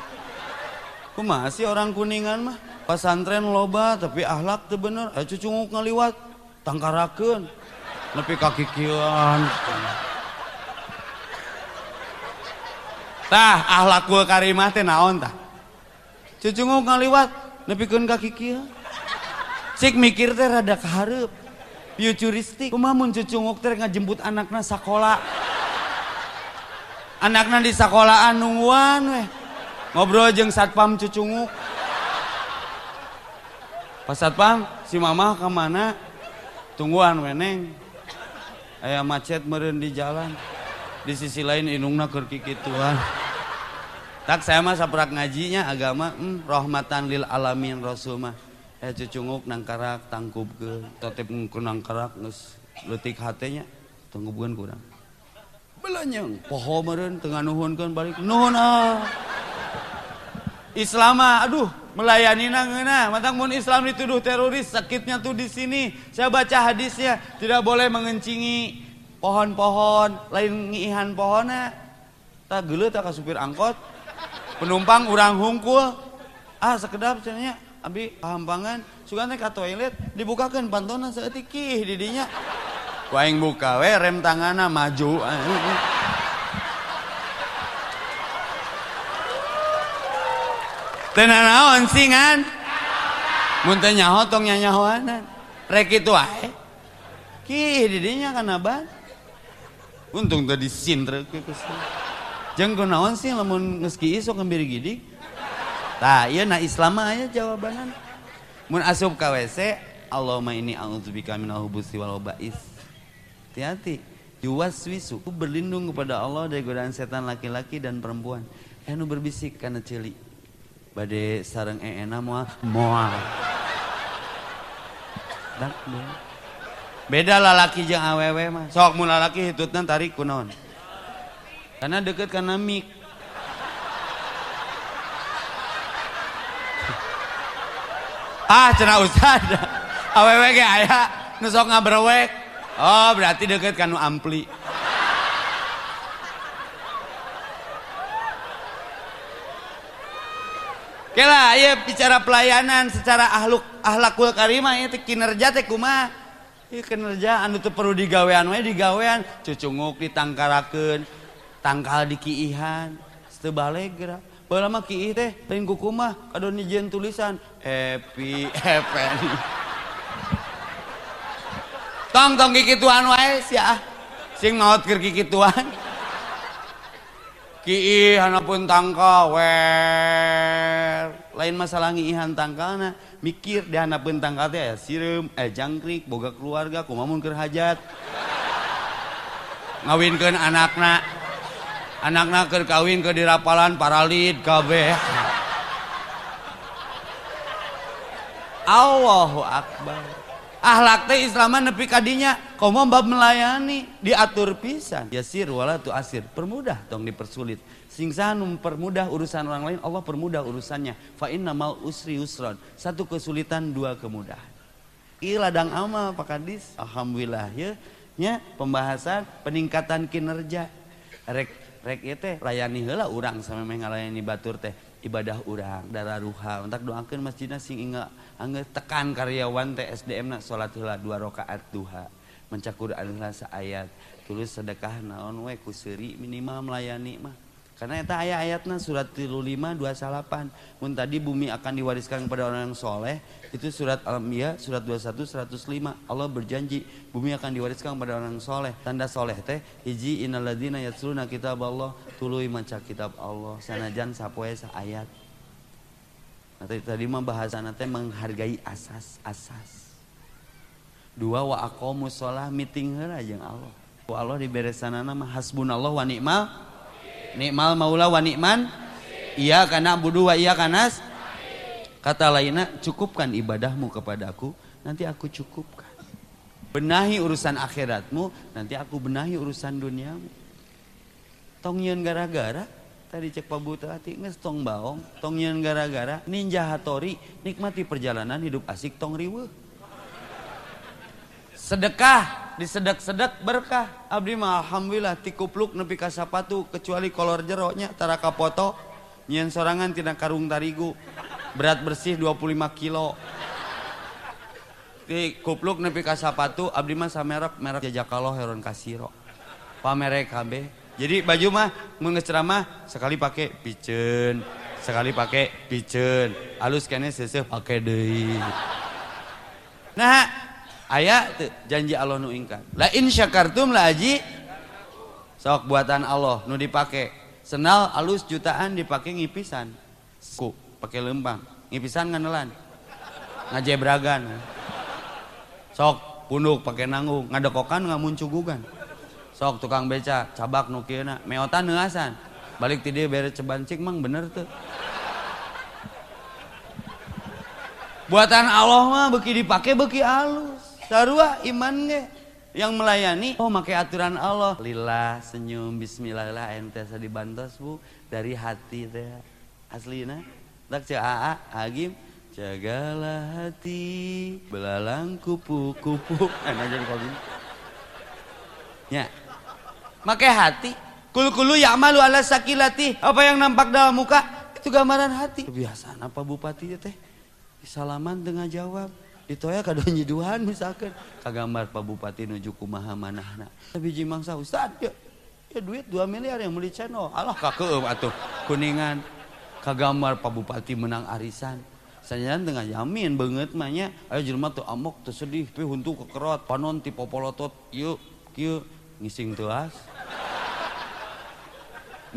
Kumaha sih orang kuningan mah? Pesantren loba tapi ahlak teu bener. Ayo cucunguk ngaliwat. Tangkarakeun. Nepi kaki kieuan tah akhlakul karimah teh naon tah? Cucunguk ngaliwat nepikeun ka kikieu cik mikir teh rada kahareup. Futuristik mun cucunguk teh ngajemput anakna sakola? Anakna di sakolaan nungguan weh. Ngobrol jeung satpam cucunguk pas satpam si mamah kemana tungguan weneng. Ayah macet meren di jalan. Di sisi lain inungna kerkikituan tak saya mah saprak ngajinya agama hmm, rahmatan lil alamin rasul mah. Eh cucunguk nangkarak tangkup ke ku nangkarak nges letik hatenya tangkupkeun kurang. Belanyang poho meren tengah nuhunkeun balik nuhun ah. Islam aduh melayani nangena matang mun Islam dituduh teroris sakitnya tuh di sini. Saya baca hadisnya tidak boleh mengencingi pohon-pohon lain ngihan pohonnya tak gelut tak supir angkot penumpang urang hungkul ah sekedap cenanya abi hampangan sugante ka toilet dibukakan pantonan seetik didinya waing buka we rem tangana maju Tenan naon singan? Mun teh nyaho tong nyanyahoanan. Rek itu ae. Ki didinya kana ban. Untung tadi sintre ke Jeung kunaon sih lamun geus ki sok ngembiri gidik. Tah, ieu na Islam aya jawabanan. Mun asup ka WC, Allahumma ini a'udzubika minal hubusi wal ba'is. Hati-hati. Yuwaswisu berlindung kepada Allah dari godaan setan laki-laki dan perempuan. Anu berbisik karena celi bade sarang eena moal moal dak beda lalaki jeung awewe mah. Sok mun lalaki hitutna tarik kunaon. Karena deket karena mik. *laughs* Ah cenah ustad *laughs* awewe ge aya nu sok ngabrewek. Oh berarti deket kanu ampli. *laughs* Kela ya bicara pelayanan secara ahluk ahlakul karimah itu kinerja teh kumaha? kerjaan itu perlu digawean. Digawean. Cucunguk ditangkarakeun tangkal dikiihan balegra bae lama kiih teh tein kukumah kadon nijen tulisan happy happy *laughs* tong tong kiki wae sia ah. sing maut keur kiki *laughs* kiih ki hanapun tangka we lain masalah ngihan tangkalna mikir di anak bentang kata ya sirum eh jangkrik boga keluarga kumamun keur hajat. Ngawinkeun anakna. Anakna keur kawin ke dirapalan paralid kabeh. Allahu akbar. Ahlak teh Islaman nepi kadinya komo bab melayani diatur pisan. Yasir wala tu asir. Permudah dong dipersulit singsa mempermudah urusan orang lain Allah permudah urusannya. Fa innamal usri usron satu kesulitan dua kemudahan. Ih ladang amal Pak Kadis Alhamdulillah ya. Nya pembahasan peningkatan kinerja. Rek rek ieu teh layani heula urang sampai ngalayani batur teh. Ibadah urang darah ruha untuk doakan masjidnya sing ingat angge tekan karyawan teh SDM nak sholat heula dua rakaat duha. Mencakur adalah ayat tulis sedekah naon we kuseri minimal melayani mah karena itu ayat-ayatnya surat 35 28 mun tadi bumi akan diwariskan kepada orang yang soleh itu surat Al-Anbiya surat 21 105 Allah berjanji bumi akan diwariskan kepada orang yang soleh. Tanda soleh teh hiji innaladina yatsluna kitab Allah tuluy maca kitab Allah. Sanajan sapoe sa ayat. Nah, tadi mah bahasana teh menghargai asas-asas dua wa aqamus sholah meeting heula jeung Allah. Allah di beresanana mah hasbunallah wa ni'mal nikmal maula wa nikman. Iya karena budu wa iya kanas. Kata lainnya cukupkan ibadahmu kepadaku nanti aku cukupkan. Benahi urusan akhiratmu nanti aku benahi urusan duniamu. Tong yeun gara-gara tadi cek Pak Butati nges tong baong. Tong gara-gara ninja hatori nikmati perjalanan hidup asik tong riweuh sedekah disedek-sedek berkah. Abdi mah alhamdulillah tikupluk nepi ka sapatu kecuali kolor jeroknya tara kapoto nyen sorangan tina karung tarigu. Berat bersih 25 kilo. Di kupluk nepi ka sapatu abdi mah samerek merek jajakaloh heron kasiro. Pamerek kabeh. Jadi baju mah mun ceramah sekali pakai piceun sekali pakai piceun alus kene seuseuh pakai deui. Nah ayat janji Allah nu ingkar. La in syakartum la aji. Sok buatan Allah nu dipake. Senal alus jutaan dipake ngipisan. Ku pakai lempang ngipisan nganelan. Ngajebragan. Sok punduk pakai nanggung. Ngadekokan ngamuncugugan sok tukang beca cabak nu kieuna meotan neuasan. Balik ti dieu cebancik mang bener tuh buatan Allah mah beki dipake beki alus sarua iman ge yang melayani oh make aturan Allah. Lillah senyum bismillah lah ente dibantos bu. Dari hati teh aslina tak cek aa agim. Jagalah hati belalang kupu-kupu. *laughs* Enak jadi kau ya. Make hati kulu-kulu ya malu ala sakilati. Apa yang nampak dalam muka? Itu gambaran hati. Kebiasaan apa bupati teh? Salaman tengah jawab Itoya kado nyiduhan misalkan kagambar Pak Bupati nuju kumaha manahna. Biji mangsa Ustad ya, ya duit 2 miliar yang beli channel. Allah kakeueum atuh kuningan kagambar Pak Bupati menang arisan. Saya tengah yamin banget mahnya ayo jelema tuh amok tuh sedih tapi huntu kekerot panon ti popolotot yuk kieu ngising tuas.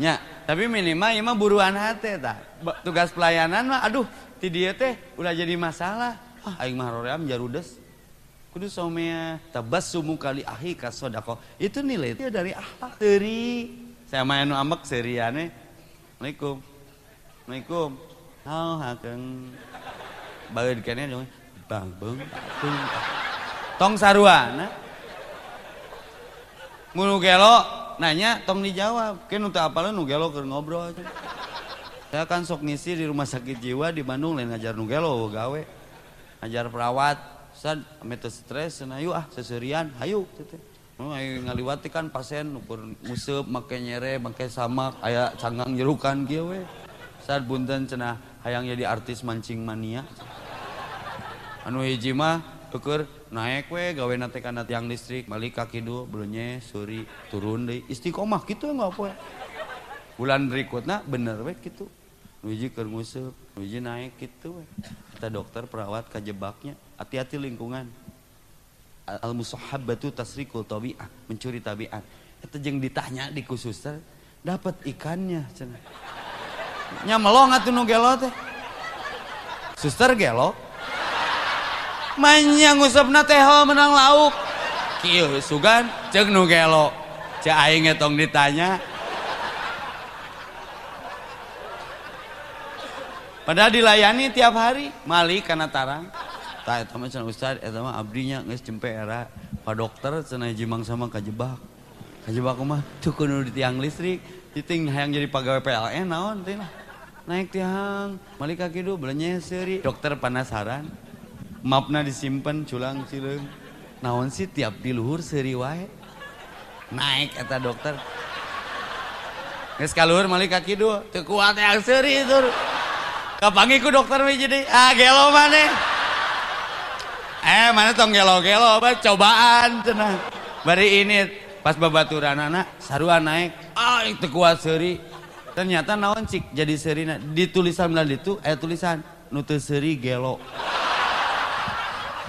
Ya, tapi minimal ieu mah buruan hate tak. Tugas pelayanan mah aduh ti dieu teh udah jadi masalah ah aing mah hoream jarudes. Kudu somea tabassumu kali ahi kasodako itu nilai itu dari akhlak dari saya main nu ambek seriane Assalamualaikum Assalamualaikum hal hakeng. Bageud kene dong. Bang bang tong saruana. Mulu gelo nanya tong dijawab. Kan untuk apa nu gelo keur ngobrol. Saya kan sok ngisi di rumah sakit jiwa di Bandung lain ngajar nu gelo gawe ajar perawat stres ah seserian teh. oh, ngaliwatikan pasien ukur museup make nyere make samak, aya canggang jerukan kieu we. Ustaz bunten cenah hayang jadi artis mancing mania anu hiji mah ukur naik we gawe nate kana tiang listrik balik kaki kidul belumnya suri turun deh istiqomah gitu enggak apa bulan berikutnya bener we gitu nuji keur nguseup nuji naik gitu kata dokter perawat kajebaknya hati-hati lingkungan. Al musahabatu tasrikul tabi'ah mencuri tabiat itu jeng ditanya di khususter dapat ikannya cenah? Nya melong nu gelo teh. Suster gelo? Manya ngusapna teh menang lauk. Kieu sugan cek nu gelo. Cek aing ditanya Padahal dilayani tiap hari, malik karena tarang. Tak eta mah cenah Ustaz, eta mah abdinya geus cempe era Pak dokter cenah jimang sama kajebak. Kajebak mah tuh kudu di tiang listrik, titing hayang jadi pegawai PLN naon teh Naik tiang, malik kaki dulu belanja seri. Dokter penasaran, mapna disimpan culang cileung. Naon sih tiap di luhur wae. Naik kata dokter. Geus kaluhur malik kaki dulu, teu kuat yang seri itu. Kapangi ku dokter mi jadi ah gelo mana? Eh mana tong gelo-gelo cobaan cenah. Bari ini pas babaturan anak sarua naik ah itu kuat seri. Ternyata naon cik jadi seri di tulisan belah itu ayat tulisan nutu seri gelo.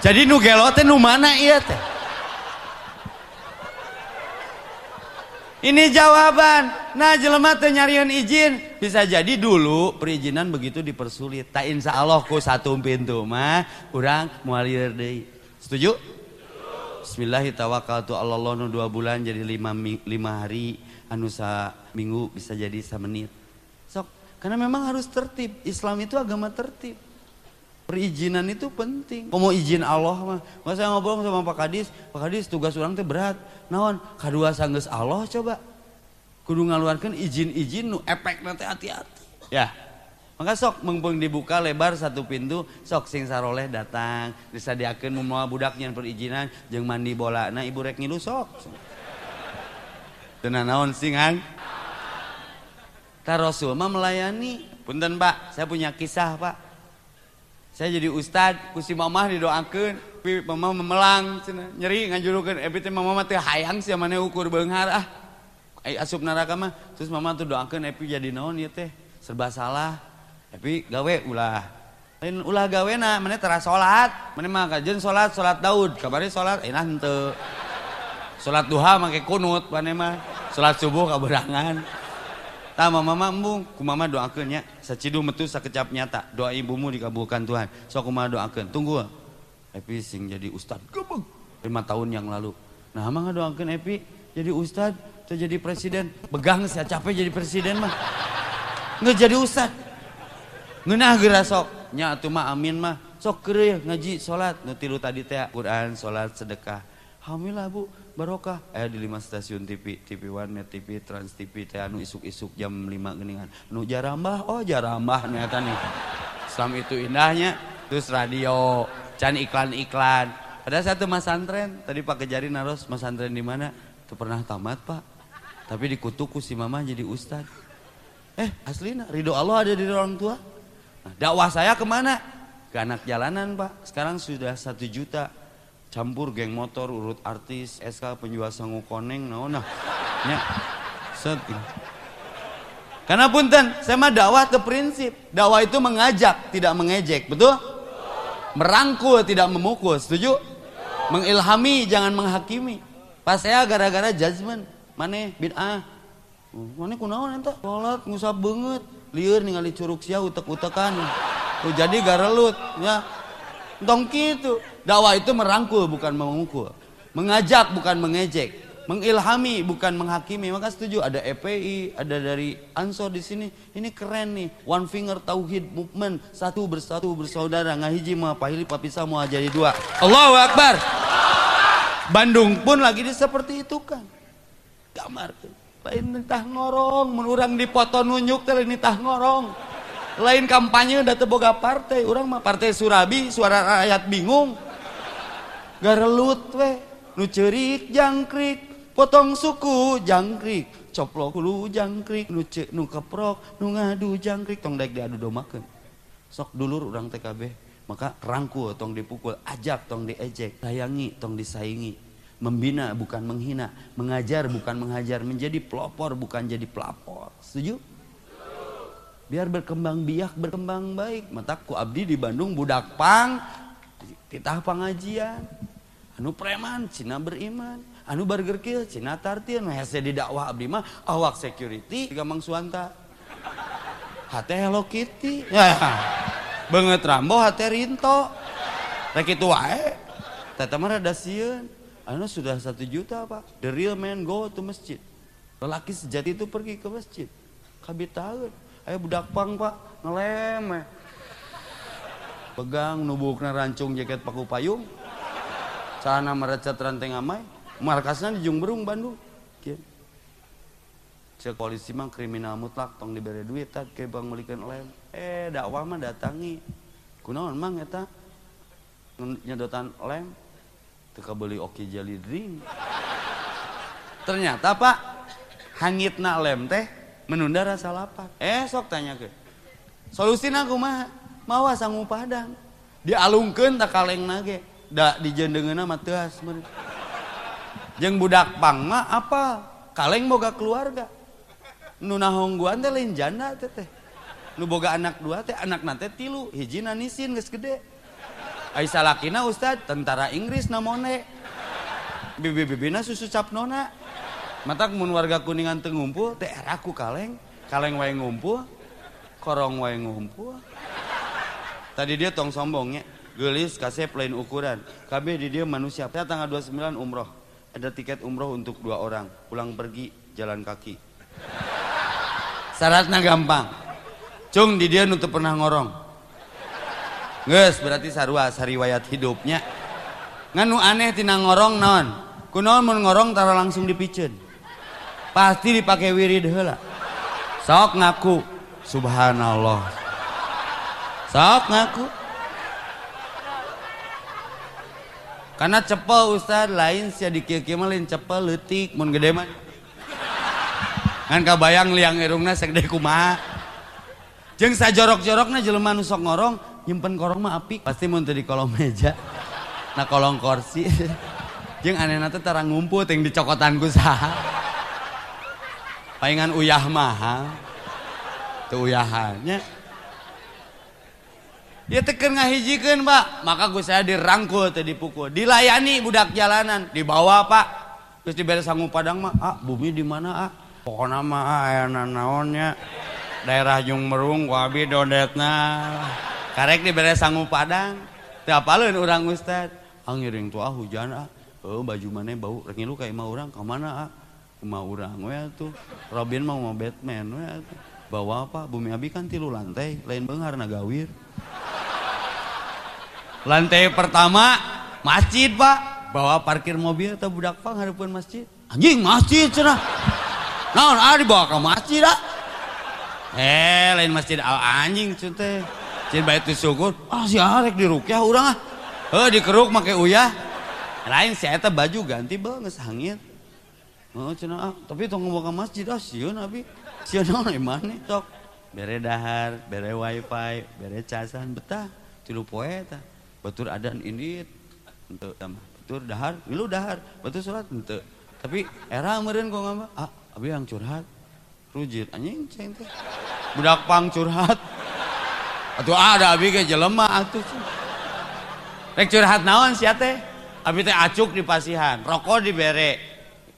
Jadi nu gelo teh nu mana iya teh? Ini jawaban. Nah jelema nyarian izin. Bisa jadi dulu perizinan begitu dipersulit. Tak insya Allah ku satu pintu mah kurang mualir deui. Setuju? Bismillahirrahmanirrahim. Allah nu dua bulan jadi lima, lima hari. Anu sa minggu bisa jadi sa menit. Sok. Karena memang harus tertib. Islam itu agama tertib. Perizinan itu penting. Mau izin Allah mah. Masa saya ngobrol sama Pak Kadis, Pak Kadis tugas orang teh berat. Naon? Kadua sanggeus Allah coba. Kudu ngaluarkan izin-izin nu efek nanti hati-hati. Ya. Maka sok mumpung dibuka lebar satu pintu, sok sing saroleh datang, disadiakeun mau budak nyen perizinan jeung mandi bola. Nah ibu rek ngilu sok. Tenan naon singan? Ta Rasul mah melayani. Punten Pak, saya punya kisah Pak saya jadi ustad kusi mamah didoakan mama memelang cina. nyeri ngajulukan EBT eh, mama mati hayang sih mana ukur benghar ah. Ay, asup neraka mah terus mama tuh doakan Epi eh, jadi naon ya teh? Serba salah. Eh, Epi gawe ulah. Lain ulah gawe na mana teras sholat mana mah kajen sholat sholat Daud. Kabarnya sholat enak ente sholat duha make kunut mana mah. Sholat subuh kaberangan. Tak mama embung, ku mama doakeun nya. Sacidu metu sakecap nyata. Doa ibumu dikabulkan Tuhan. So aku mah doakeun. Tunggu. Epi sing jadi ustad gebeg. Lima tahun yang lalu. Nah mah doakeun Epi jadi ustad, tuh jadi presiden. Begang saya capek jadi presiden mah. Nggak jadi ustad. Ngeunah geura sok. Nya atuh mah amin mah. Sok keureuy ngaji salat nu tilu tadi teh Quran, salat, sedekah. Alhamdulillah Bu barokah. Eh di lima stasiun TV TV One Net TV Trans TV teh anu isuk-isuk jam 5 geningan. Nu jarambah oh jarambah ternyata nih. Islam itu indahnya. Terus radio can iklan-iklan. Ada satu mas santren tadi Pak Kejari naros mas santren di mana? Tuh pernah tamat Pak. Tapi dikutuku si mama jadi ustad. Eh aslinya ridho Allah ada di orang tua? Nah, dakwah saya ke mana? Ke anak jalanan Pak. Sekarang sudah satu juta campur geng motor urut artis SK penjual sangu koneng nah nah. Ya set karena punten saya mah dakwah ke prinsip. Dakwah itu mengajak tidak mengejek betul? Merangkul tidak memukul setuju? Mengilhami jangan menghakimi. Pas saya gara-gara judgement mana bid'ah. Mana kunaon enta sholat ngusap banget. Liur ningali curug sia utek-utekan. Jadi garelut ya Dong gitu. Dakwah itu merangkul bukan memukul. Mengajak bukan mengejek. Mengilhami bukan menghakimi. Maka setuju ada EPI, ada dari Ansor di sini. Ini keren nih. One finger tauhid movement. Satu bersatu bersaudara. Ngahiji mau pahili papisa mau jadi dua. Allahu Akbar. Bandung pun lagi di seperti itu kan. Gambar. Lain nitah ngorong. Menurang di foto nunjuk. Lain nitah ngorong lain kampanye udah teboga partai. Orang mah partai Surabi suara rakyat bingung. Garelut we nu cerik jangkrik potong suku jangkrik coplok lu jangkrik nu cek nu keprok nu ngadu jangkrik tong daek diadu domakeun sok dulur orang TKB maka rangkul tong dipukul ajak tong diejek sayangi tong disaingi. Membina bukan menghina mengajar bukan menghajar menjadi pelopor bukan jadi pelapor. Setuju biar berkembang biak berkembang baik. Mataku abdi di Bandung budak pang. Titah pangajian anu preman Cina beriman. Anu burger kill Cina tartin hese di dakwah abdi mah awak security tiga mang suanta. Hate Hello Kitty. Ya banget Rambo hate Rinto. Rek itu wae. Tata mah rada anu sudah satu juta pak. The real man go to masjid. Lelaki sejati itu pergi ke masjid. Kabit ayo budak pang pak. Ngelem pegang nubukna rancung jaket paku payung. Sana merecet ranting amai markasnya di Jungberung Bandung. Kieu. cek polisi mah kriminal mutlak tong diberi duit tak ke bang melikan lem. Eh dakwah mah datangi. Kunaon mang eta? Nyedotan lem. Teka beli oke jali drink ternyata pak hangitna lem teh menunda rasa lapar. Eh sok tanya ke. Solusinya aku mah mawa sangu padang. Dialungkeun tak kaleng nage. Da dijendengeuna mah teu jeung budak pang mah apa? Kaleng boga keluarga. Nu nahongguan teh lain janda teh teh. Boga anak dua teh anak nate tilu. Hiji nanisin geus gede. Ai salakina ustad tentara Inggris namone bibi-bibina susu cap matak mun warga kuningan teu ngumpul teh aku kaleng. Kaleng wae ngumpul korong wae ngumpul. Tadi dia tong sombongnya gelis kasih lain ukuran. KB di dia manusia. Saya tanggal 29 umroh. Ada tiket umroh untuk dua orang. Pulang pergi jalan kaki. Syaratnya gampang. Cung di dia nutup pernah ngorong. Ges berarti sarua sariwayat hidupnya. Nganu aneh tina ngorong non. Kunaon mun ngorong tara langsung dipicen pasti dipakai wirid heula. Sok ngaku. Subhanallah. Sok ngaku. Karena cepel Ustaz lain sia di kieu mah lain cepel leutik mun gede mah. Kan kabayang liang irungna segede kumaha. Jeung sajorok-jorokna jelema nu sok ngorong nyimpen korong mah apik pasti mun teu di kolong meja. Nah kolong kursi. *laughs* Jeung anehna teh tara ngumpul yang dicokotan ku saha palingan uyah mahal tuh uyahannya. Ya teker ngahijikan pak. Maka gue saya dirangkul atau dipukul. Dilayani budak jalanan. Dibawa pak. Terus diberi sanggup padang mah ah bumi di mana ah? Pokoknya mah ah ayana naonnya daerah Jung Merung wabi dodetna. Karek diberi sanggup padang. Tiap alun orang ustad? Angiring tuh ah hujan ah. Oh baju mana bau rengilu kayak mah orang kemana ah? Imah urang. We tuh Robin mau mau Batman. We tuh bawa apa? Bumi abi kan tilu lantai lain beungar nagawir lantai pertama masjid pak. Bawa parkir mobil atau budak pang hadapun masjid. Anjing masjid cenah. Naon ah dibawa ke masjid ah. Eh lain masjid al anjing cute cin baitu syukur. Ah si arek di rukyah urang ah. Eh dikeruk make uyah. Lain si eta baju ganti banget sangit oh cenah ah tapi tong ke masjid ah sieun abi. Sieun naon mana tok? Bere dahar bere wifi bere casan betah. Tilu poe tah. Batur adan ini untuk sama batur dahar milu dahar batur sholat untuk tapi era meren kok ngapa ah abi yang curhat. Rujit anjing ceng teh. Budak pang curhat. Atau ada abi ke jelema atuh rek curhat naon sia teh? Abi teh acuk di pasihan rokok dibere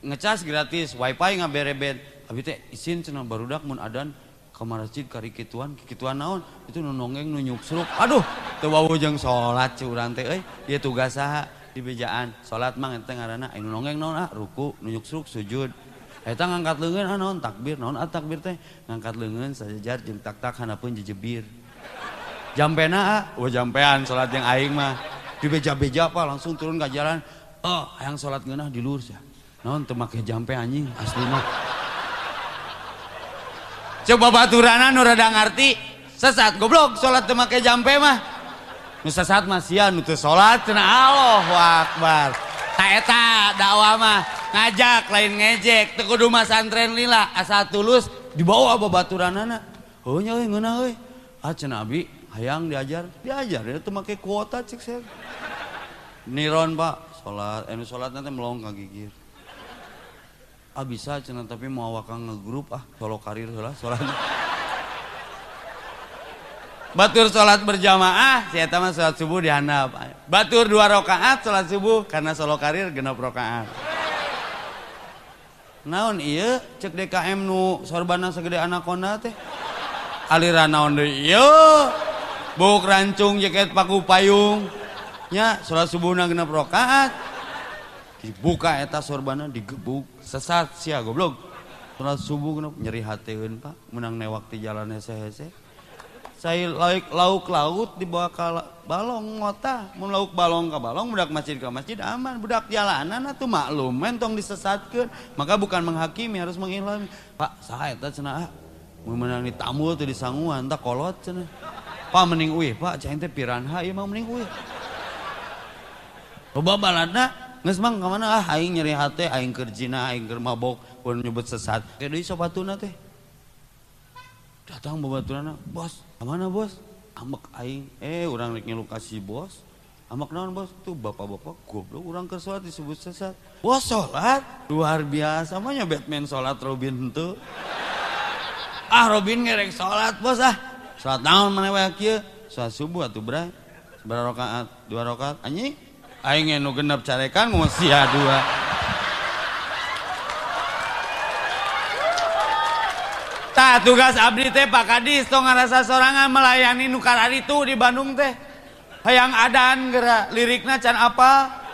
ngecas gratis wifi ngabere bed abi teh isin cenah barudak mun adan ke masjid kari kituan kituan naon? Itu nonongeng nu aduh teu wau jeung salat curang teh euy. Ieu tugas saha di bejaan. Salat mah eta ngaranna anu nongeng naon ah ruku nu seruk sujud. Eta ngangkat leungeun ah naon takbir naon ah takbir teh. Ngangkat leungeun sajajar jeung tak-tak hanapeun jejebir. Jampena ah wah jampean salat yang aing mah. Di beja-beja apa langsung turun ke jalan. Oh yang salat ngeunah di luhur sia naon teu make jampe anjing asli mah. Coba baturana nu rada ngarti sesat goblok salat teu make jampe mah. Nu sesat mah sia nu teu salat cenah Allahu akbar. Ta eta dakwah mah ngajak lain ngejek teu kudu mah santren lila asal tulus dibawa babaturanana oh nya euy ngeunah euy. Ah cenah abi hayang diajar. Diajar ya teu make kuota cek saya niron pak salat eh salat nanti melong kagigir ah bisa cina tapi mau wakang ngegrup ah. Solo karir lah sholat *laughs* batur sholat berjamaah saya tahu sholat subuh di handap batur dua rakaat sholat subuh karena solo karir genap rakaat. Naon iya cek DKM nu sorbana segede anaconda teh? Aliran naon deh? Iya buk rancung jaket paku payung. Nya sholat subuh na genap rokaat dibuka eta sorbana digebuk sesat sia goblok. Sholat subuh genap nyeri hateun pak. Menang newak di jalan hese-hese. Saya lauk lauk laut dibawa ke balong ngota. Mun lauk balong ke balong budak masjid ke masjid aman. Budak jalanan atuh maklum mentong disesatkan maka bukan menghakimi harus mengilhami pak saya eta cenah mun menang di tamu tuh di sanguan tak kolot cenah. Pak mending uih pak. Teh piranha ieu mah mending uih loba baladna Nges mang kemana ah aing nyeri hati, aing kerjina, aing keur mabok pun nyebut sesat. Ke deui sobatuna teh. Datang babaturana, bos, kemana bos? Amek aing, eh orang rek lokasi bos. Amak naon bos, tuh bapak-bapak goblok orang ke sholat disebut sesat. Bos sholat, luar biasa, mah Batman sholat Robin tuh. Ah Robin ngerek sholat bos ah. Sholat naon mana wae kieu? Sholat subuh atuh bray. Seberapa rakaat? Dua rakaat. Anjing, aing nu genep carekan mau sia dua Tak tugas abdi teh Pak Kadis tong ngarasa sorangan melayani nukar itu di Bandung teh. Hayang adan gerak lirikna can apa?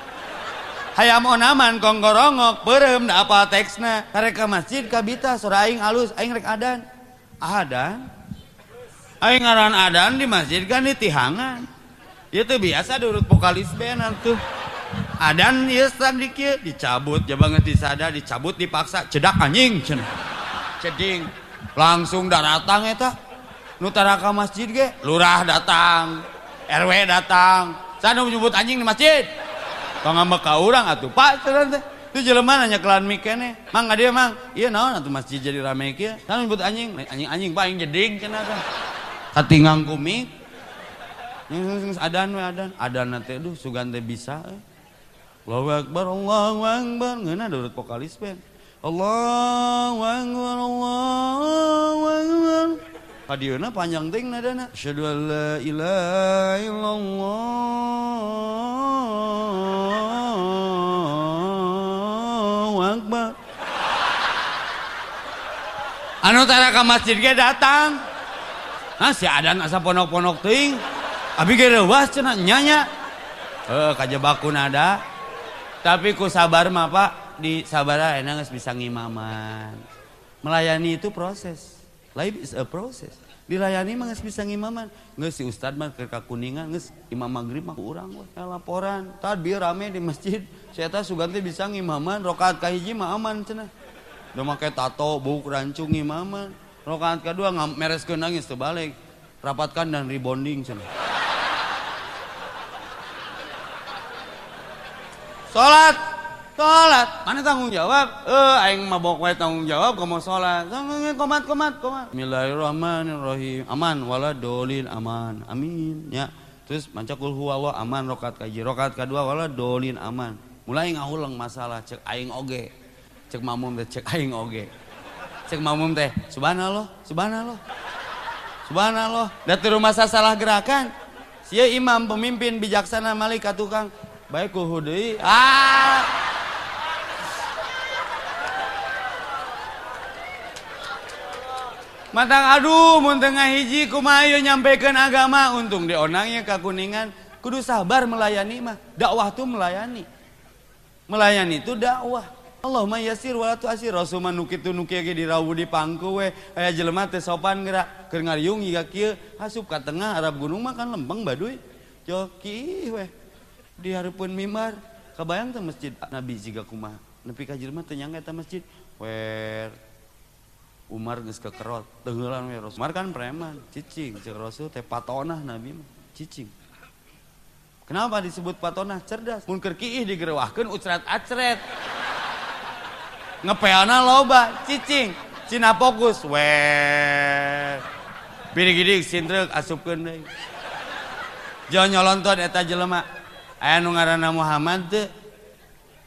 Hayam onaman konggorongok berem da apa teksna. Karek ke masjid kabita sora aing alus aing rek adan. Adan. Aing ngaran adan di masjid kan di tihangan. Itu biasa durut vokalis band tuh. Adan ieu tadi dicabut ya banget disada dicabut dipaksa. Cedak anjing cenah. Ceding. Langsung datang eta. Nu taraka masjid ge. Lurah datang RW datang. Sana menyebut anjing di masjid. Tong ngambek ka urang atuh. Pak cenah teh. Itu jelema nanya kelan mik kene mang dia mang? Iya naon atuh masjid jadi rame kieu sana menyebut anjing. Anjing anjing pak aing jeding cenah teh. Katingang kumik adan we adan. Adan nanti aduh sugan teh bisa eh. Allahu Akbar Allahu Akbar. Ngeuna durut vokalis ben. Allahu Akbar Allahu Akbar. Hadieuna panjang ting nadana Asyhadu an la ilaha illallah. Akbar. Anu tara ka masjid ge datang. Nah si adan asa ponok-ponok ting Abi gereuwas cenah nyanya. Heeh, kajebakun ada. Tapi ku sabar mah, Pak. Di sabar enak geus bisa ngimaman. Melayani itu proses. Life is a process. Dilayani mah geus bisa ngimaman. Geus si ustad mah ke Kuningan geus imam magrib mah urang we laporan. Tad bieu rame di masjid, saya teh suganti bisa ngimaman rakaat kahiji mah aman cenah. Udah make tato, buuk rancung ngimaman. Rokaat kedua mereskeun nangis tebalik. Rapatkan dan rebonding cenah. Salat. Salat. Mana tanggung jawab? Eh, aing mabok wae tanggung jawab kamu salat. Komat komat komat. Bismillahirrahmanirrahim. Aman wala dolin aman. Amin. Ya. Terus manca kul huwallah aman rokat kaji. Rokat kedua wala dolin aman. Mulai ngahulang masalah cek aing oge. Cek mamum teh cek aing oge. Cek mamum teh subhanallah, subhanallah. Subhanallah. Dari rumah salah gerakan. Sia imam pemimpin bijaksana malaikat tukang. Baik kuhu deui ah. Matang aduh mun tengah hiji kumaha nyampaikan agama? Untung di onangnya ka kuningan. Kudu sabar melayani mah. Dakwah tuh melayani. Melayani itu dakwah Allah yasir wala tu asir rasul mah nu kitu nu kieu di pangku we. Aya jelema teh sopan gerak keur ngariung iga kieu. Hasup ka tengah Arab gunung mah kan lempeng baduy. Joki we. Di hareupeun mimbar. Kabayang teh masjid Nabi jiga kumaha nepi ka jelema teh nyangga eta masjid. Wer. Umar geus kekerot. Teuheulan we Rasul. Umar kan preman. Cicing. Cek Rasul teh patonah Nabi mah. Cicing. Kenapa disebut patonah? Cerdas? Mun keur kiih digerewahkeun ucrat acret. ngepeana loba cicing. Cina fokus we. Bidik-bidik sindrek asupkeun deui. Jangan nyolontot eta jelema. Aya nu ngaranna Muhammad teh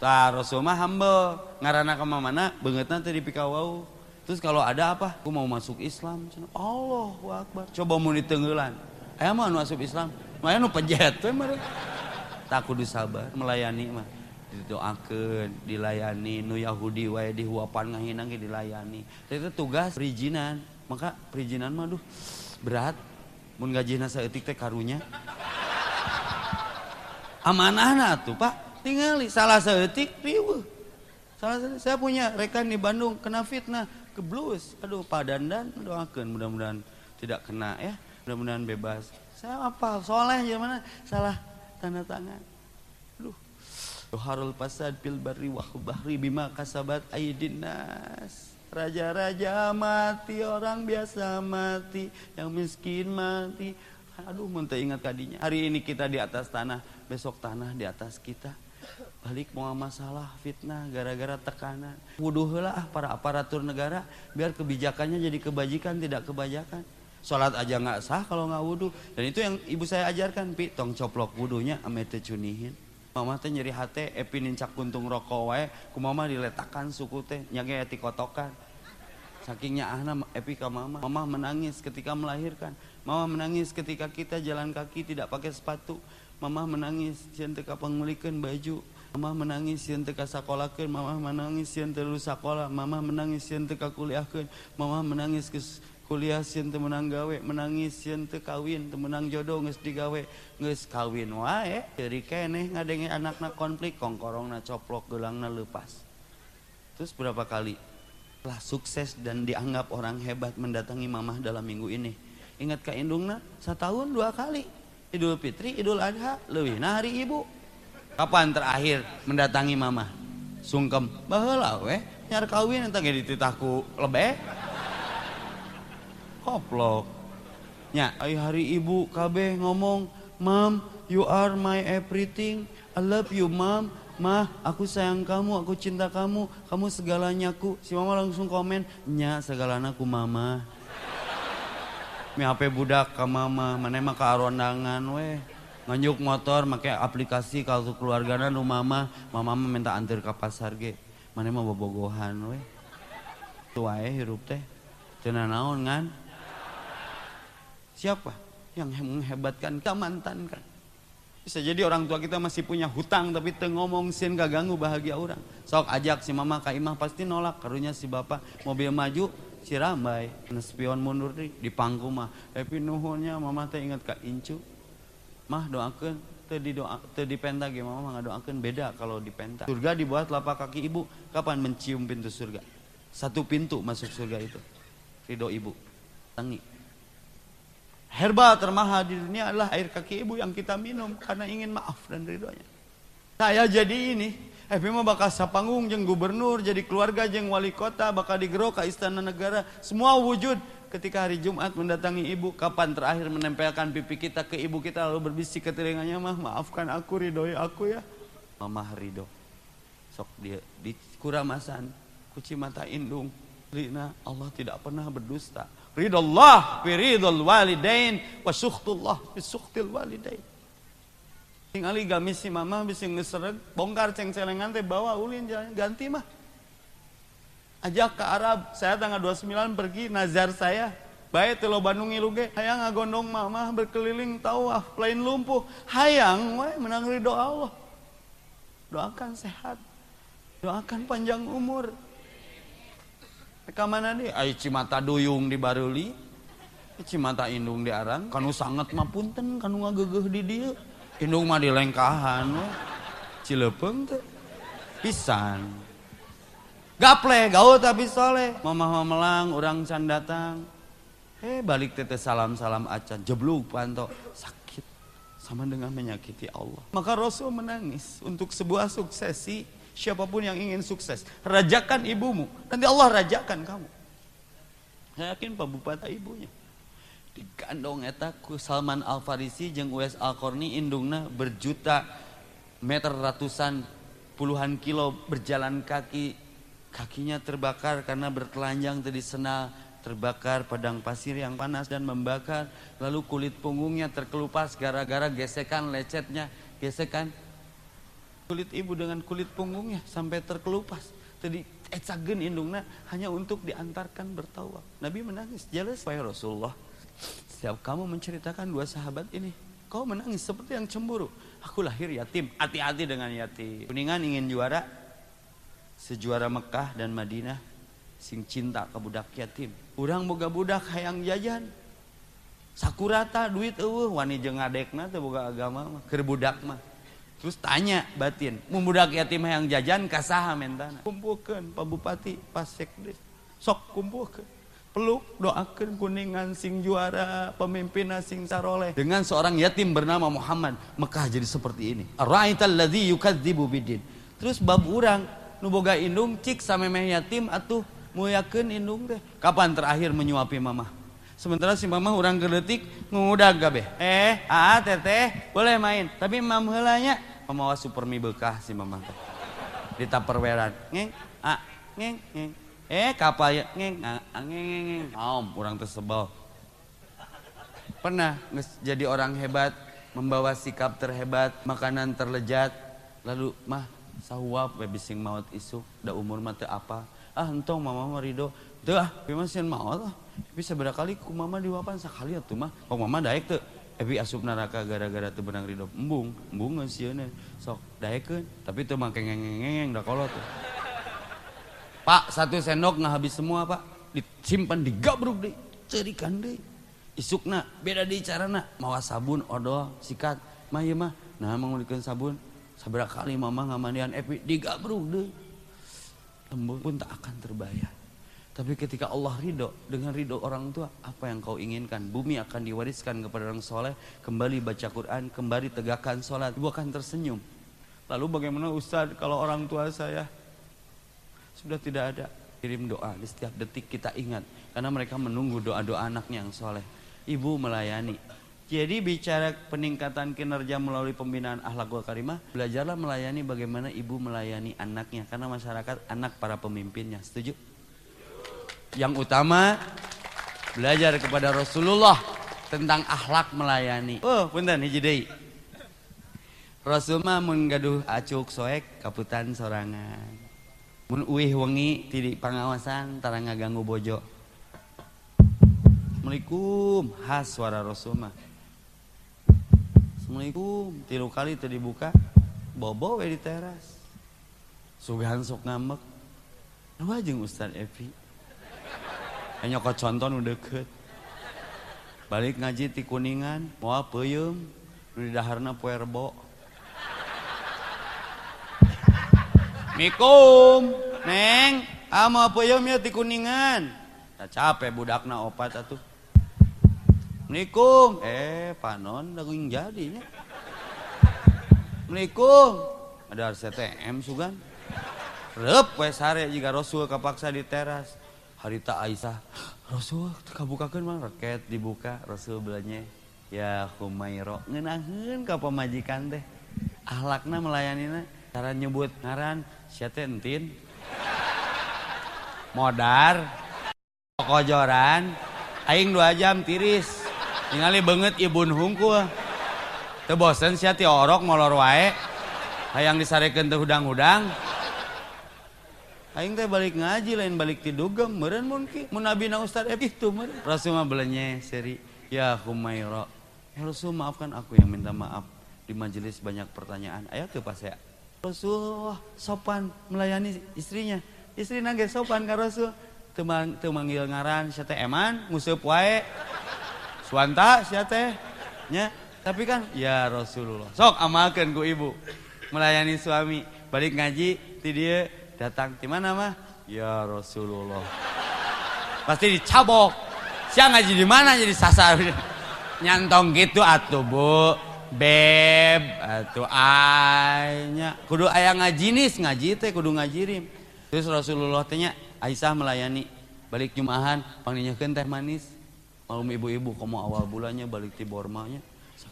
tah Rasul mah humble. Ngaranna ka mana beungeutna teh dipikawau. Terus kalau ada apa? Aku mau masuk Islam. Allahu akbar. Coba mun ditenggeulan aya mah nu asup Islam. Mah nu pejet we mah tak kudu sabar melayani mah. Didoakeun dilayani nu Yahudi wae dihuapan ngahinang ge dilayani. Itu tugas perizinan. Maka perizinan mah duh berat. Mun gajina saeutik teh karunya. Amanah tuh pak. Tinggali salah seetik riweuh. Salah seetik saya punya rekan di Bandung kena fitnah ke blues aduh pak dandan doakan mudah-mudahan tidak kena ya. Mudah-mudahan bebas. Saya apa soleh gimana? Salah tanda tangan Harul pasad pil barri wa bahri bima kasabat aidin nas Raja-raja mati, orang biasa mati, yang miskin mati. Aduh, minta ingat kadinya. Hari ini kita di atas tanah, besok tanah di atas kita. Balik mau masalah, fitnah, gara-gara tekanan. Wuduhlah para aparatur negara, biar kebijakannya jadi kebajikan, tidak kebajakan. Sholat aja nggak sah kalau nggak wudhu. Dan itu yang ibu saya ajarkan, pi, tong coplok wudhunya, ame cunihin. Mama teh nyeri hati, epi nincak kuntung rokok wae, ku mama diletakkan suku teh, nyage eti kotokan. Sakingnya ahna epi ka mama. Mama menangis ketika melahirkan. Mama menangis ketika kita jalan kaki tidak pakai sepatu. Mama menangis sian teu kapangulikeun baju. Mama menangis sian teu kasakolakeun, mama menangis sian teu sekolah, mama menangis sian teu kuliahkeun, mama menangis kuliah teu menang gawe, menangis teu kawin, teu menang jodoh geus digawe, geus kawin wae. Jadi keneh ngadenge anakna konflik kongkorongna coplok gelangna lepas. Terus berapa kali telah sukses dan dianggap orang hebat mendatangi mamah dalam minggu ini ingat ke indungna setahun dua kali Idul Fitri, Idul Adha, lebih hari ibu. Kapan terakhir mendatangi mama? Sungkem, baheula weh, nyar kawin entah dititahku lebih. Koplok. Ay hari ibu KB ngomong, "Mom, you are my everything. I love you, Mom." Mah, aku sayang kamu, aku cinta kamu, kamu segalanya aku. Si mama langsung komen, nya segalanya aku mama mi HP budak ke mama mana mah ke arondangan weh nganjuk motor make aplikasi kalau keluargana nu mama mama minta antar ke pasar ge mana mah bobogohan weh tuh wae hirup teh cenah naon ngan siapa yang menghebatkan kita mantan kan bisa jadi orang tua kita masih punya hutang tapi teu ngomong sieun ganggu bahagia orang. Sok ajak si mama ka imah pasti nolak. Karunya si bapak mobil maju Cirambai spion mundur di di pangku mah. Tapi nuhunnya mama teh ingat kak incu. Mah doakan tadi doa tadi penta ge mama doakan beda kalau di penta. Surga dibuat lapak kaki ibu. Kapan mencium pintu surga? Satu pintu masuk surga itu. Ridho ibu. Tangi herba termahal di dunia adalah air kaki ibu yang kita minum karena ingin maaf dan ridhonya saya jadi ini Epi mah bakal sapanggung jeng gubernur, jadi keluarga jeng wali kota, bakal digero ke istana negara. Semua wujud ketika hari Jumat mendatangi ibu. Kapan terakhir menempelkan pipi kita ke ibu kita lalu berbisik ke telinganya, mah maafkan aku, ridhoi aku ya. Mama ridho. Sok dia di kuramasan, kuci mata indung. Rina, Allah tidak pernah berdusta. Ridallah fi ridul walidain wa sukhtullah fi sukhtil walidain. Tingali gamis si mama bisa ngesereg, bongkar ceng celengan teh bawa ulin jalan ganti mah. Ajak ke Arab, saya tanggal 29 pergi nazar saya. Baik telo Bandung iluge, hayang ngagondong mama berkeliling tawaf lain lumpuh. Hayang we menang ridho Allah. Doakan sehat. Doakan panjang umur. Ke mana nih? Ai Cimata Duyung di Baruli. Cimata Indung di Arang. Kanu sangat mapunten, kanu ngagegeh di dia. Indung mah di lengkahan Cilepeng tuh pisan. Gaple gaul tapi soleh. Mama melang orang can datang. Eh balik tete salam salam acan. Jebluk panto. Sakit. Sama dengan menyakiti Allah. Maka Rasul menangis untuk sebuah suksesi siapa pun yang ingin sukses rajakan ibumu. Nanti Allah rajakan kamu. Saya yakin Pak Bupati ibunya. Digandong eta ku Salman Al Farisi jeung Uwais Al Qarni indungna berjuta meter ratusan puluhan kilo berjalan kaki. Kakinya terbakar karena bertelanjang tadi senal terbakar padang pasir yang panas dan membakar. Lalu kulit punggungnya terkelupas gara-gara gesekan lecetnya. Gesekan kulit ibu dengan kulit punggungnya sampai terkelupas tadi ecagen indungna hanya untuk diantarkan bertawaf Nabi menangis jelas wahai Rasulullah setiap kamu menceritakan dua sahabat ini, kau menangis seperti yang cemburu. Aku lahir yatim, hati-hati dengan yatim. Kuningan ingin juara, sejuara Mekah dan Madinah, sing cinta ke budak yatim. Urang boga budak hayang jajan. Sakurata duit eueuh wani jeung adekna teh boga agama mah, budak mah. Terus tanya batin membudak yatim yang jajan kasaha mentana kumpulkan Pak Bupati Pak Sekdes. Sok kumpulkan peluk doakan kuningan sing juara pemimpin sing saroleh. Dengan seorang yatim bernama Muhammad Mekah jadi seperti ini. Ra'aital ladzi yukadzibu bidin terus bab urang nuboga indung cik samemeh yatim atuh muyakeun indung teh kapan terakhir menyuapi mama sementara si mama orang kedetik ngudag gabe. Eh ah teteh boleh main. Tapi mam helanya pemawa super mie bekah si mama teh. Di tupperwarean ngeng ah ngeng ngeng. Eh kapal ya ngeng ngeng ngeng ngeng. Om orang tersebal pernah jadi orang hebat membawa sikap terhebat makanan terlejat. Lalu mah sahuap bising maut isuk da umur mata apa ah entong mama mah rido tuh ah masih maut lah bisa kali ku mama diwapan sekali tuh mah kok mama daek tuh Ebi asup neraka gara-gara tuh benang ridho embung embung sieuna sok daekeun tapi tuh mah kengeng-ngengeng da kolot tuh Pak, satu sendok nggak habis semua pak. Disimpan digabruk deh, cerikan deh. Isukna beda di cara nak. Mawa sabun, odol, sikat. Mah iya mah. Nah mengulikan sabun. Sabra kali mama ngamandian epi digabruk deh. Embung pun tak akan terbayar. Tapi ketika Allah ridho dengan ridho orang tua, apa yang kau inginkan? Bumi akan diwariskan kepada orang soleh, kembali baca Quran, kembali tegakkan sholat, ibu akan tersenyum. Lalu bagaimana Ustaz kalau orang tua saya sudah tidak ada. Kirim doa di setiap detik kita ingat. Karena mereka menunggu doa-doa anaknya yang soleh. Ibu melayani. Jadi bicara peningkatan kinerja melalui pembinaan akhlak karimah, belajarlah melayani bagaimana ibu melayani anaknya karena masyarakat anak para pemimpinnya. Setuju? Yang utama belajar kepada Rasulullah tentang akhlak melayani. Oh, punten hiji deui. Rasulullah menggaduh acuk soek kaputan sorangan. Mun uih wengi ti pengawasan tara ngaganggu bojo. Assalamualaikum khas suara Rasul mah. Assalamualaikum tilu kali tadi dibuka bobo we di teras. Sugahan sok ngambek. Nu jeung Ustaz Evi nyokot contoh nu deket balik ngaji ti kuningan moal peuyeum nu di daharna poe rebo Mikum, Neng, ama apa ya mi ti kuningan. Tak capek budakna opat atuh. Assalamualaikum. Eh, panon dagung jadinya. Assalamualaikum. Ada RCTM sugan. Rep we sare jika Rasul kapaksa di teras. harita Aisyah Rasul kabukakeun mang raket dibuka Rasul belanya ya Humairo ngeunaheun ka pamajikan teh. Ahlakna melayanina cara nyebut ngaran syatentin modar kokojoran aing dua jam tiris. Ningali banget ibun hungkul. Teu bosen sia ti orok molor wae. Hayang disarekeun teh hudang-hudang. Aing teh balik ngaji lain balik ti dugem meureun mun ki mun nabina ustaz eh itu rasul mah belenye seri ya humaira ya rasul maafkan aku yang minta maaf di majelis banyak pertanyaan ayo teu pas ya Rasulullah sopan melayani istrinya. Istri nage sopan ka Rasul. Temang, temanggil ngaran siate eman, nguseup wae. Suanta siate. Nya, tapi kan ya Rasulullah. Sok amalkan ku ibu. Melayani suami, balik ngaji ti dia datang di mana mah? Ya Rasulullah. Pasti dicabok. Siang ngaji di mana jadi sasar. Nyantong gitu atuh, Bu beb atau ayahnya kudu ayah ngajinis ngaji teh kudu ngajirim terus Rasulullah tanya Aisyah melayani balik jumahan panggilnya teh manis malum ibu-ibu kamu awal bulannya balik di bormanya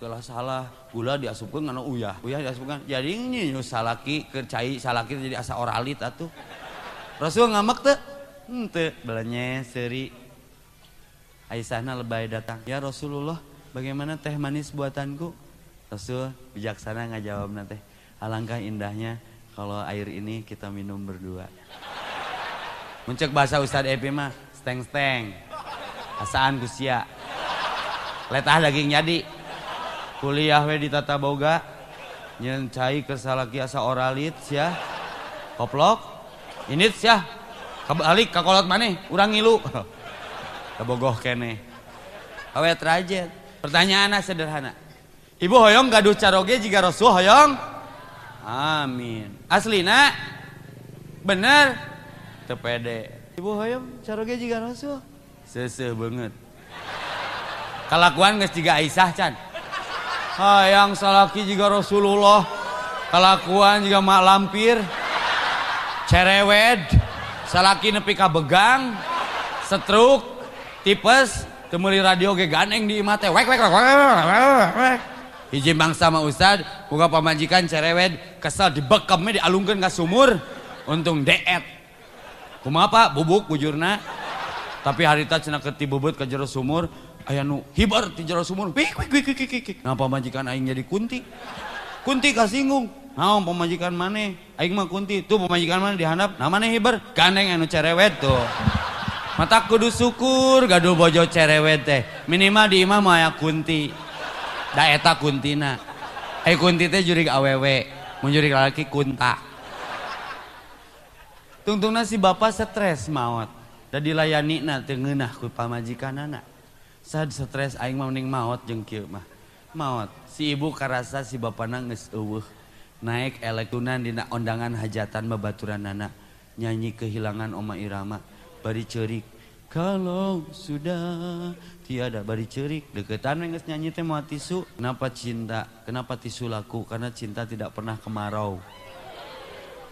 segala salah gula diasupkan karena uyah uyah diasupkan jadi ini salaki kercai salaki jadi asa oralit atuh Rasul ngamak tuh ente belanya seri Aisyahna lebay datang ya Rasulullah bagaimana teh manis buatanku Rasul bijaksana ngajawab nanti. Alangkah indahnya kalau air ini kita minum berdua. Muncul bahasa Ustadz Epi mah steng-steng. Asaan kusia. Letah daging jadi. Kuliah we di tata boga. Nyencai kesalaki asa oralit ya. Koplok. Ini ya. Kebalik kakolot mana? Urang ngilu. *laughs* Kebogoh kene. Awet rajet. Pertanyaannya sederhana. Ibu hoyong gaduh caroge jika Rasul hoyong amin aslina bener tepede ibu hayam cara juga rasul sese banget kalakuan geus tiga Aisyah can hayang salaki juga Rasulullah. Kalakuan juga mak lampir. Cerewed salaki nepi ka begang. Setruk. Tipes. Temuli radio ge ganeng di imate. Wek wek wek wek hiji bangsa sama ustad buka pamajikan cerewed kesel dibekamnya dialungkan ke sumur. Untung deet. Kumaha pak? Bubuk bujurna. Tapi harita cina keti bubut ke jero sumur ayah nu hibar di jero sumur. Wik wik wik wik wik kenapa majikan aing jadi kunti. Kunti kasinggung. Naon pemajikan mana aing mah kunti. Tuh pemajikan mana dihandap. Nah mana hibar. Gandeng anu cerewet tuh. Mata kudu syukur gaduh bojo cerewet teh. Minimal di imam aya kunti. Da eta kuntina. Eh kunti teh jurig awewe mun jurig laki kunta. Tungtungna si bapak stres maut da dilayani na teu ku pamajikan anak sad stres aing mah mending maut jeung kieu mah. Maut si ibu karasa si bapana geus eueuh. Naik elektunan dina ondangan hajatan babaturan anak nyanyi kehilangan oma irama. Bari cerik kalau sudah tiada. Bari cerik deketan nges nyanyi teh mau tisu. Kenapa cinta kenapa tisu laku? Karena cinta tidak pernah kemarau.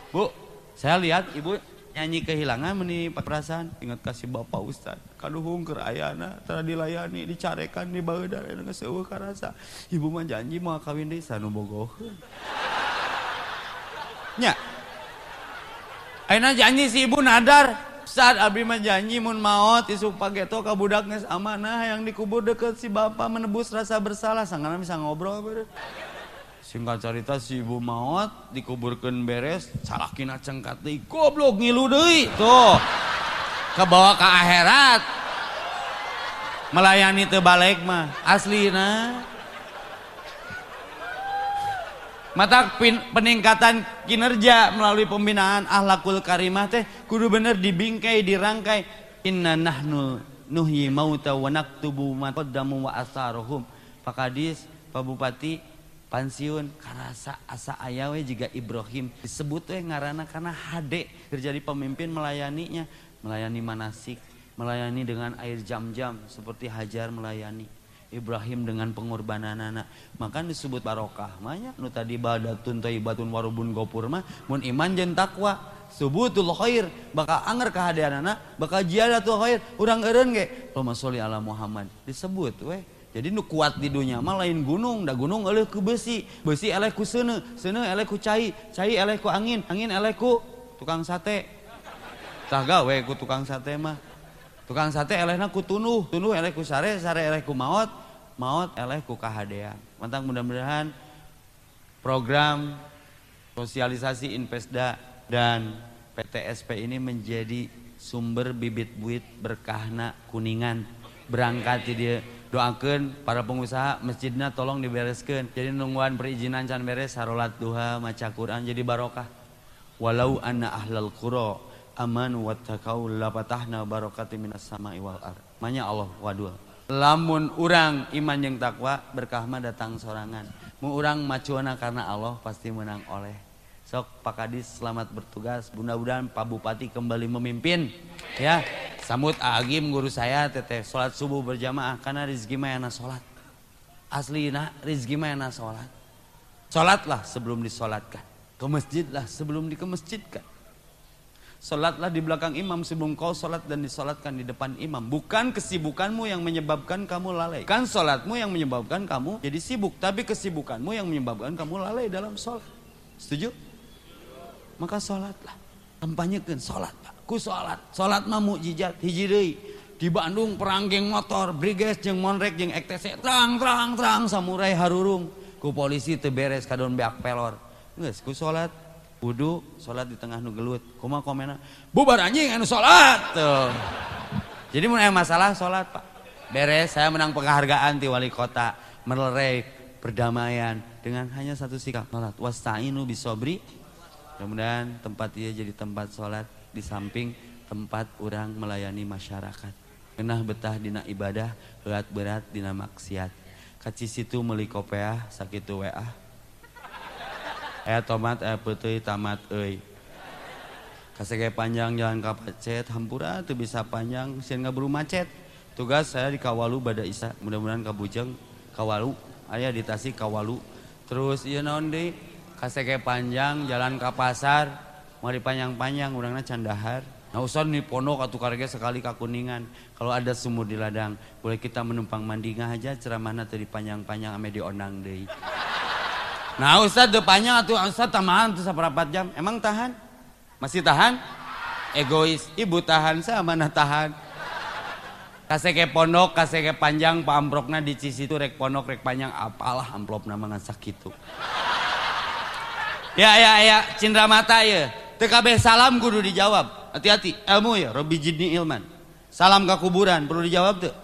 Bu saya lihat ibu nyanyi kehilangan meni perasaan. Ingat kasih bapak ustad kaduhung ke ayana tara dilayani dicarekan di baeudan geus eueuh karasa. Ibu mah janji mau kawin deui sanu bogoheun nya. Aina janji si ibu nadar. Saat abdi mah janji mun maot isuk pageto ka budak amanah yang dikubur deket si bapak menebus rasa bersalah. Sangana bisa ngobrol singkat cerita si ibu maot dikuburkan beres salakina cengkat deui goblok ngilu deui tuh. Kebawa ke akhirat. Melayani teu balik mah aslina. Mata peningkatan kinerja melalui pembinaan ahlakul karimah teh kudu bener dibingkai dirangkai. Inna nahnu nuhyi mauta wa naktubu ma qaddamu wa asaruhum Pak Kadis Pak Bupati pensiun karasa asa ayawe juga Ibrahim. Disebut we ngarana karena hade terjadi pemimpin melayaninya. Melayani manasik melayani dengan air jam-jam seperti Hajar melayani Ibrahim dengan pengorbanan anak. Maka disebut barokah. Banyak. Nu tadi badatun taibatun warubun gopur mah mun iman jeung takwa. Subutul khair. Bakal anger kehadiran anak bakal jiadatul khair. Urang eureun ge. Allahumma sholli ala Muhammad. Disebut we jadi nu kuat di dunia mah lain gunung da gunung eleh ku besi. Besi eleh ku seuneu seuneu eleh ku cai cai eleh ku angin angin eleh ku tukang sate. Tah gawe ku tukang sate mah. Tukang sate elehna ku tunuh tunuh eleh ku sare sare eleh ku maot maut eleh ku kahadean. Mantang mudah-mudahan program sosialisasi Investda dan PTSP ini menjadi sumber bibit buit berkahna kuningan. Berangkat dia doakan para pengusaha masjidnya tolong dibereskan jadi nungguan perizinan can beres sarolat duha maca Quran jadi barokah. Walau anna ahlal qura amanu wattaqau lapatahna barakati minas sama'i wal ar manya Allah wadul lamun urang iman yang takwa berkah datang sorangan. Mu urang macuana karena Allah pasti menang oleh sok Pak Kadis selamat bertugas mudah-mudahan Pak Bupati kembali memimpin ya sambut Agim guru saya teteh sholat subuh berjamaah karena rizki mah yana sholat asli nah rizki mah yana sholat sholatlah sebelum disolatkan ke masjid lah sebelum dikemesjidkan Sholatlah di belakang imam sebelum kau sholat dan disolatkan di depan imam. Bukan kesibukanmu yang menyebabkan kamu lalai. Kan sholatmu yang menyebabkan kamu jadi sibuk. Tapi kesibukanmu yang menyebabkan kamu lalai dalam sholat. Setuju? Maka sholatlah. Kampanyekan sholat pak. Ku sholat. Sholat mah mukjizat hiji Di Bandung perang geng motor, briges jeng monrek jeng ektc terang terang terang samurai harurung. Ku polisi teberes kadon beak pelor. Nges, ku sholat wudhu sholat di tengah nu gelut kuma komena bubar anjing anu sholat tuh jadi mulai masalah sholat pak beres saya menang penghargaan di wali kota melerai perdamaian dengan hanya satu sikap sholat wasta'inu bisobri mudah-mudahan tempat dia jadi tempat sholat di samping tempat orang melayani masyarakat. Kenah betah dina ibadah berat-berat dina maksiat. Kaci situ meuli kopeah sakitu WA aya tomat aya peuteui tamat euy. Kasege panjang jalan ka pacet hampura teu bisa panjang sieun ngaburu macet. Tugas saya di Kawalu bada Isa mudah-mudahan kabujeng. Kawalu aya di Tasik Kawalu. Terus naon deui kasege panjang jalan ka pasar mari panjang-panjang urangna candahar Nah usah nih pondok atau karya sekali ke kuningan. Kalau ada sumur di ladang, boleh kita menumpang mandi nggak aja ceramahnya tadi panjang-panjang ame di onang deh. Nah Ustaz depannya atau Ustaz tamahan tuh seberapa jam? Emang tahan? Masih tahan? Egois. Ibu tahan, saya mana tahan? Kasih ke pondok, kasih ke panjang, pak amplopnya di sisi itu rek pondok, rek panjang, apalah amplop nama ngasak gitu. Ya ya ya, cindra mata ya. TKB salam kudu dijawab. Hati-hati, ilmu ya, Robi jidni ilman. Salam ke kuburan, perlu dijawab tuh.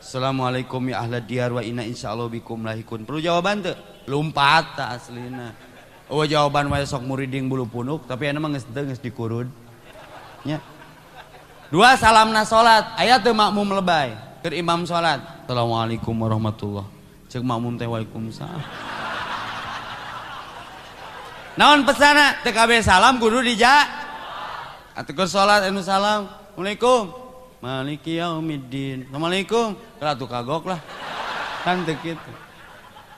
Assalamualaikum ya ahla diyar wa inna insyaallah bikum lahikun. Perlu jawaban tuh. Lumpat tak aslina. Oh jawaban wae sok muriding bulu punuk, tapi anu mah geus geus dikurun. Nya. Dua salamna salat, aya teu makmum lebay. Keur imam salat. Assalamualaikum warahmatullah. Cek makmum teh waalaikumsalam. Naon pesana TKB salam kudu dija Atukur sholat anu salam. Assalamualaikum. Maliki yaumiddin. Assalamualaikum. Ratu kagok lah. Kan kitu.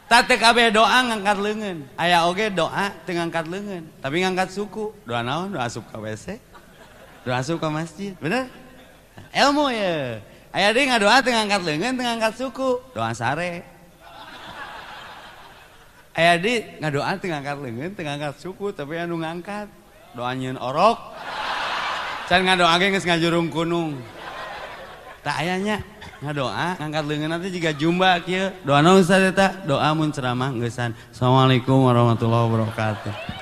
Tate kabeh doa ngangkat leungeun. Aya oge doa teu ngangkat leungeun, tapi ngangkat suku. Doa naon? Doa asup WC. Doa asup masjid. Bener? Ilmu ya. Aya deui ngadoa teu ngangkat leungeun, teu ngangkat suku. Doa sare. Aya deui ngadoa teu ngangkat leungeun, ngangkat suku, tapi anu ngangkat doa nyeun orok. Can ngadoa ge geus ngajurung kunung. Tak ayahnya ngadoa ngangkat leungeun nanti jika jumba kieu. Doa naon Ustaz? Doa mun ceramah geussan. Assalamualaikum warahmatullahi wabarakatuh.